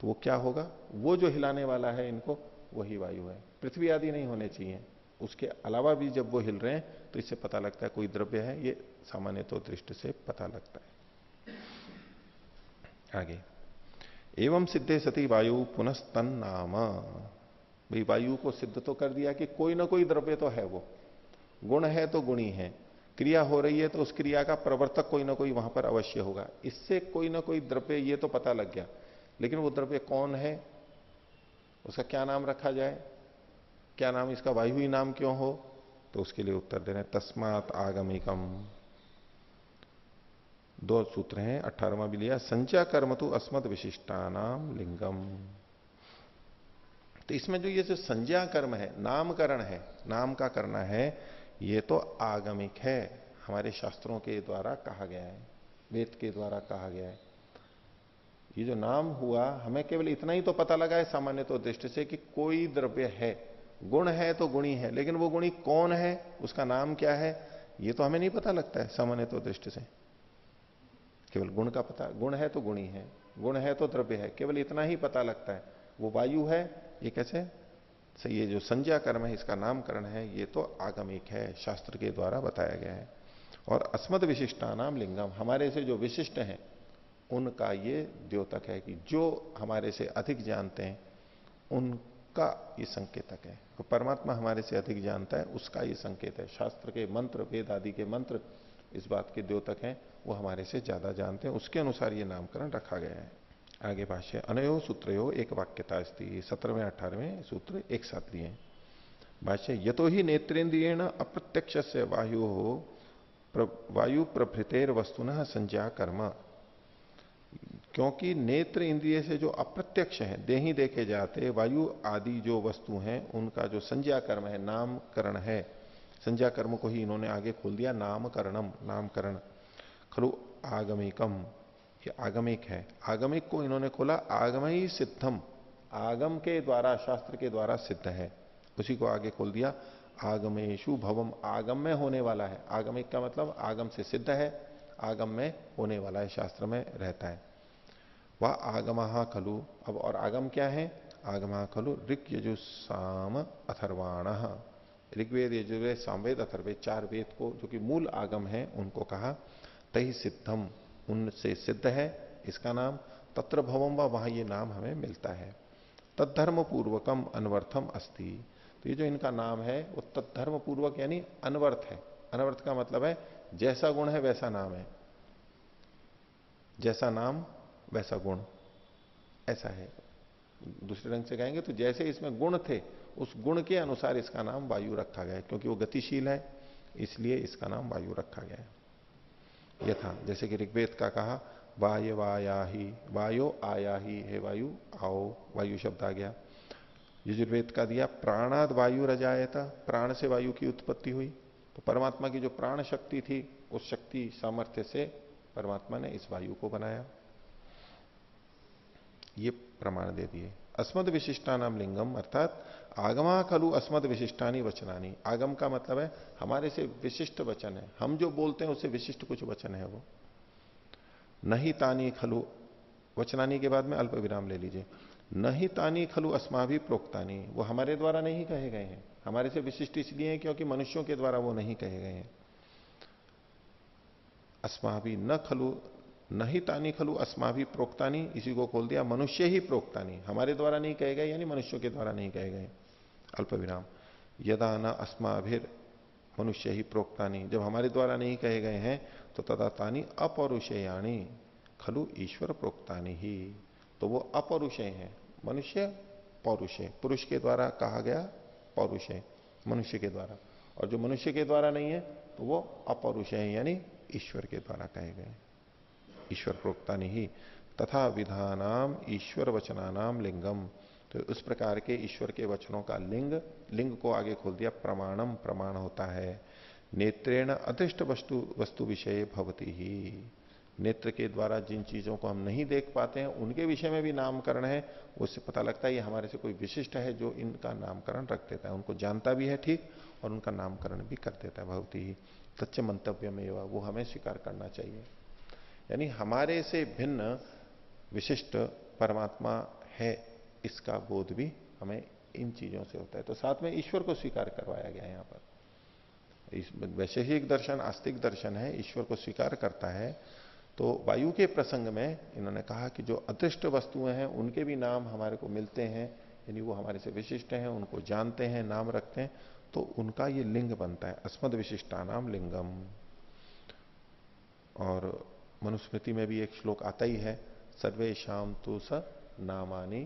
तो वो क्या होगा? वो जो हिलाने वाला है इनको, वही वायु है। पृथ्वी आदि नहीं होने चाहिए। उसके अलावा भी जब वो हिल रहे हैं तो इससे पता लगता है कोई द्रव्य है, ये सामान्य तो दृष्टि से पता लगता है। आगे। एवं सिद्धे सती वायु पुनस्तन नाम भाई, वायु को सिद्ध तो कर दिया कि कोई ना कोई द्रव्य तो है वो। गुण है तो गुणी है। क्रिया हो रही है तो उस क्रिया का प्रवर्तक कोई ना कोई वहाँ पर अवश्य होगा। इससे कोई ना कोई द्रव्य, ये तो पता लग गया। लेकिन वो द्रव्य कौन है? उसका क्या नाम रखा जाए? क्या नाम इसका वायु नाम क्यों हो? तो उसके लिए उत्तर दे रहे हैं, तस्मात आगमिकम। दो सूत्र हैं अठारवा भी लिया संचय कर्म तो अस्मद विशिष्टानाम लिंगम। तो इसमें जो ये जो संज्ञा कर्म है, नामकरण है, नाम का करना है, ये तो आगमिक है, हमारे शास्त्रों के द्वारा कहा गया है, वेद के द्वारा कहा गया है। ये जो नाम हुआ, हमें केवल इतना ही तो पता लगा है सामान्य तो दृष्टि से कि कोई द्रव्य है गुण है तो गुणी है, लेकिन वो गुणी कौन है, उसका नाम क्या है, ये तो हमें नहीं पता लगता है सामान्य तो दृष्टि से। केवल गुण का पता, गुण है तो गुणी है, गुण है तो द्रव्य है, केवल इतना ही पता लगता है। वो वायु है, ये कैसे? सही ये जो संज्ञा कर्म है, इसका नामकरण है, ये तो आगमिक है, शास्त्र के द्वारा बताया गया है। और अस्मद विशिष्टा नाम लिंगम, हमारे से जो विशिष्ट हैं, उनका ये द्योतक है कि जो हमारे से अधिक जानते हैं, उनका ये संकेतक है। तो परमात्मा हमारे से अधिक जानता है उसका ये संकेत है। शास्त्र के मंत्र वेद आदि के मंत्र इस बात के द्योतक हैं वो हमारे से ज़्यादा जानते हैं। उसके अनुसार ये नामकरण रखा गया है। आगे भाष्य अनयो सूत्रो एक वाक्यता स्थिति सत्रहवें अठारहवें सूत्र एक साथ लिए भाष्य ये तो ही नेत्रेन्द्रियण अप्रत्यक्ष से वायु हो प्र, वायु प्रभृतेर वस्तुन संज्ञा कर्म क्योंकि नेत्र इंद्रिय से जो अप्रत्यक्ष है, देही देखे जाते, वायु आदि जो वस्तु हैं, उनका जो संज्ञा कर्म है, नामकरण है। संज्ञा कर्म को ही इन्होंने आगे खोल दिया, नामकरणम, नामकरण। खलु आगमिकम, ये आगमिक है। आगमिक को इन्होंने खोला, आगमयी सिद्धम। आगम के द्वारा, शास्त्र के द्वारा सिद्ध है। उसी को आगे खोल दिया आगमेशु भवम, आगम में होने वाला है। आगमिक का मतलब आगम से सिद्ध है, आगम में होने वाला है, शास्त्र में रहता है। वह आगमहा खलु। अब और आगम क्या है? आगमा खलु। ऋग यजुसाम अथर्वाण। ऋग्वेद यजुर्वेद सामवेद अथर्वेद चार वेद को जो कि मूल आगम है, उनको कहा तही सिद्धम उनसे सिद्ध है, इसका नाम तत्र भवम वहाँ ये नाम हमें मिलता है। तत्धर्म पूर्वकम अनवर्थम अस्ति। तो ये जो इनका नाम है, वो तत्धर्म पूर्वक यानी अनवर्थ है। अनवर्थ का मतलब है, जैसा गुण है वैसा नाम है। जैसा नाम वैसा गुण। ऐसा है। दूसरे रंग से कहेंगे तो जैसे इसमें गुण थे, उस गुण के अनुसार इसका नाम वायु रखा गया क्योंकि वो गतिशील है, इसलिए इसका नाम वायु रखा गया यथा, जैसे कि ऋग्वेद का कहा, वाय वाया ही वायो आया ही हे वायु, आओ, वायु शब्द आ गया। यजुर्वेद का दिया, प्राणाद वायु रजायता, प्राण से वायु की उत्पत्ति हुई। तो परमात्मा की जो प्राण शक्ति थी, उस शक्ति सामर्थ्य से परमात्मा ने इस वायु को बनाया। ये प्रमाण दे दिए। अस्मद विशिष्टा नाम लिंगम, अर्थात आगमा खलु अस्मद विशिष्टानी वचनानी। आगम का मतलब है, हमारे से विशिष्ट वचन है। हम जो बोलते हैं, उससे विशिष्ट कुछ वचन है वो। नहीं तानी खलु, वचनानी के बाद में अल्प विराम ले लीजिए। नहीं तानी खलु अस्मा भी प्रोक्तानी, वो हमारे द्वारा नहीं कहे गए हैं। हमारे से विशिष्ट इसलिए है क्योंकि मनुष्यों के द्वारा वो नहीं कहे गए हैं। अस्मा भी न खलु नहीं तानी खलु, अस्मा भी प्रोक्तानी इसी को खोल दिया, मनुष्य ही प्रोक्तानी हमारे द्वारा नहीं कहे गए, यानी मनुष्यों के द्वारा नहीं कहे गए। अल्प विराम। यदा न अस्माभिर मनुष्य ही प्रोक्तानी जब हमारे द्वारा नहीं कहे गए हैं तो तदा तानी अपौरुषेयाणी। खलु, ईश्वर प्रोक्तानी ही तो वो अपौरुषेय है। मनुष्य पौरुषे। पुरुष के द्वारा कहा गया पौरुषे, मनुष्य के द्वारा। और जो मनुष्य के द्वारा नहीं है तो वो अपौरुषेय यानी ईश्वर के द्वारा कहे गए। ईश्वर प्रोक्तानी ही। तथा विधानाम ईश्वर वचनानाम लिंगम। तो उस प्रकार के ईश्वर के वचनों का लिंग लिंग को आगे खोल दिया, प्रमाणम प्रमाण होता है। नेत्रेण अदृष्ट वस्तु वस्तु विषय भवती ही। नेत्र के द्वारा जिन चीज़ों को हम नहीं देख पाते हैं, उनके विषय में भी नामकरण है। उससे पता लगता है ये हमारे से कोई विशिष्ट है जो इनका नामकरण रख देता है। उनको जानता भी है ठीक, और उनका नामकरण भी कर देता है, भवती ही। सच्चे मंतव्य में वो हमें स्वीकार करना चाहिए। यानी हमारे से भिन्न विशिष्ट परमात्मा है, इसका बोध भी हमें इन चीज़ों से होता है। तो साथ में ईश्वर को स्वीकार करवाया गया यहाँ पर। वैशेषिक दर्शन, आस्तिक दर्शन है, ईश्वर को स्वीकार करता है। तो वायु के प्रसंग में इन्होंने कहा कि जो अदृष्ट वस्तुएँ हैं, उनके भी नाम हमारे को मिलते हैं, यानी वो हमारे से विशिष्ट हैं, उनको जानते हैं, नाम रखते हैं तो उनका ये लिंग बनता है, अस्मद विशिष्टा नाम लिंगम। और मनुस्मृति में भी एक श्लोक आता ही है, सर्वे शाम तो स नामानी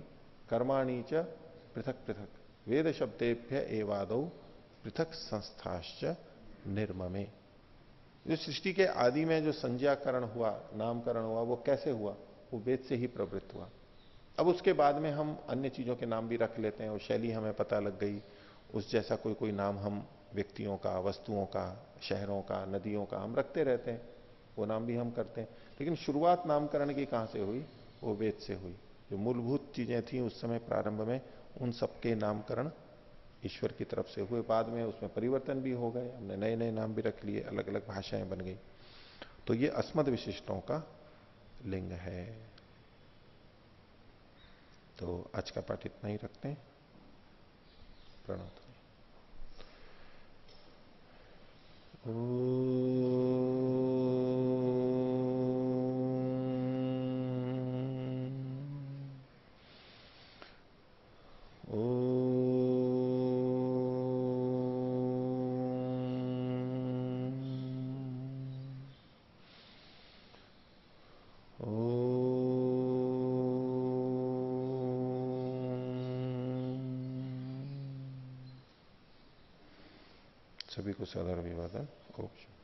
कर्माणी च पृथक पृथक। वेद शब्देभ्य एवाद पृथक संस्थाश्च निर्ममे। जो सृष्टि के आदि में जो संज्ञाकरण हुआ, नामकरण हुआ, वो कैसे हुआ? वो वेद से ही प्रवृत्त हुआ। अब उसके बाद में हम अन्य चीज़ों के नाम भी रख लेते हैं और शैली हमें पता लग गई। उस जैसा कोई कोई नाम हम व्यक्तियों का, वस्तुओं का, शहरों का, नदियों का हम रखते रहते हैं। वो नाम भी हम करते हैं। लेकिन शुरुआत नामकरण की कहाँ से हुई? वो वेद से हुई। जो मूलभूत चीज़ें थी उस समय प्रारंभ में, उन सबके नामकरण ईश्वर की तरफ़ से हुए। बाद में उसमें परिवर्तन भी हो गए। हमने नए नए नाम भी रख लिए अलग अलग भाषाएँ बन गई। तो ये अस्मद विशिष्टों का लिंग है। तो आज का पाठ इतना ही रखते हैं। प्रणव सभी को सदर विवादन ओम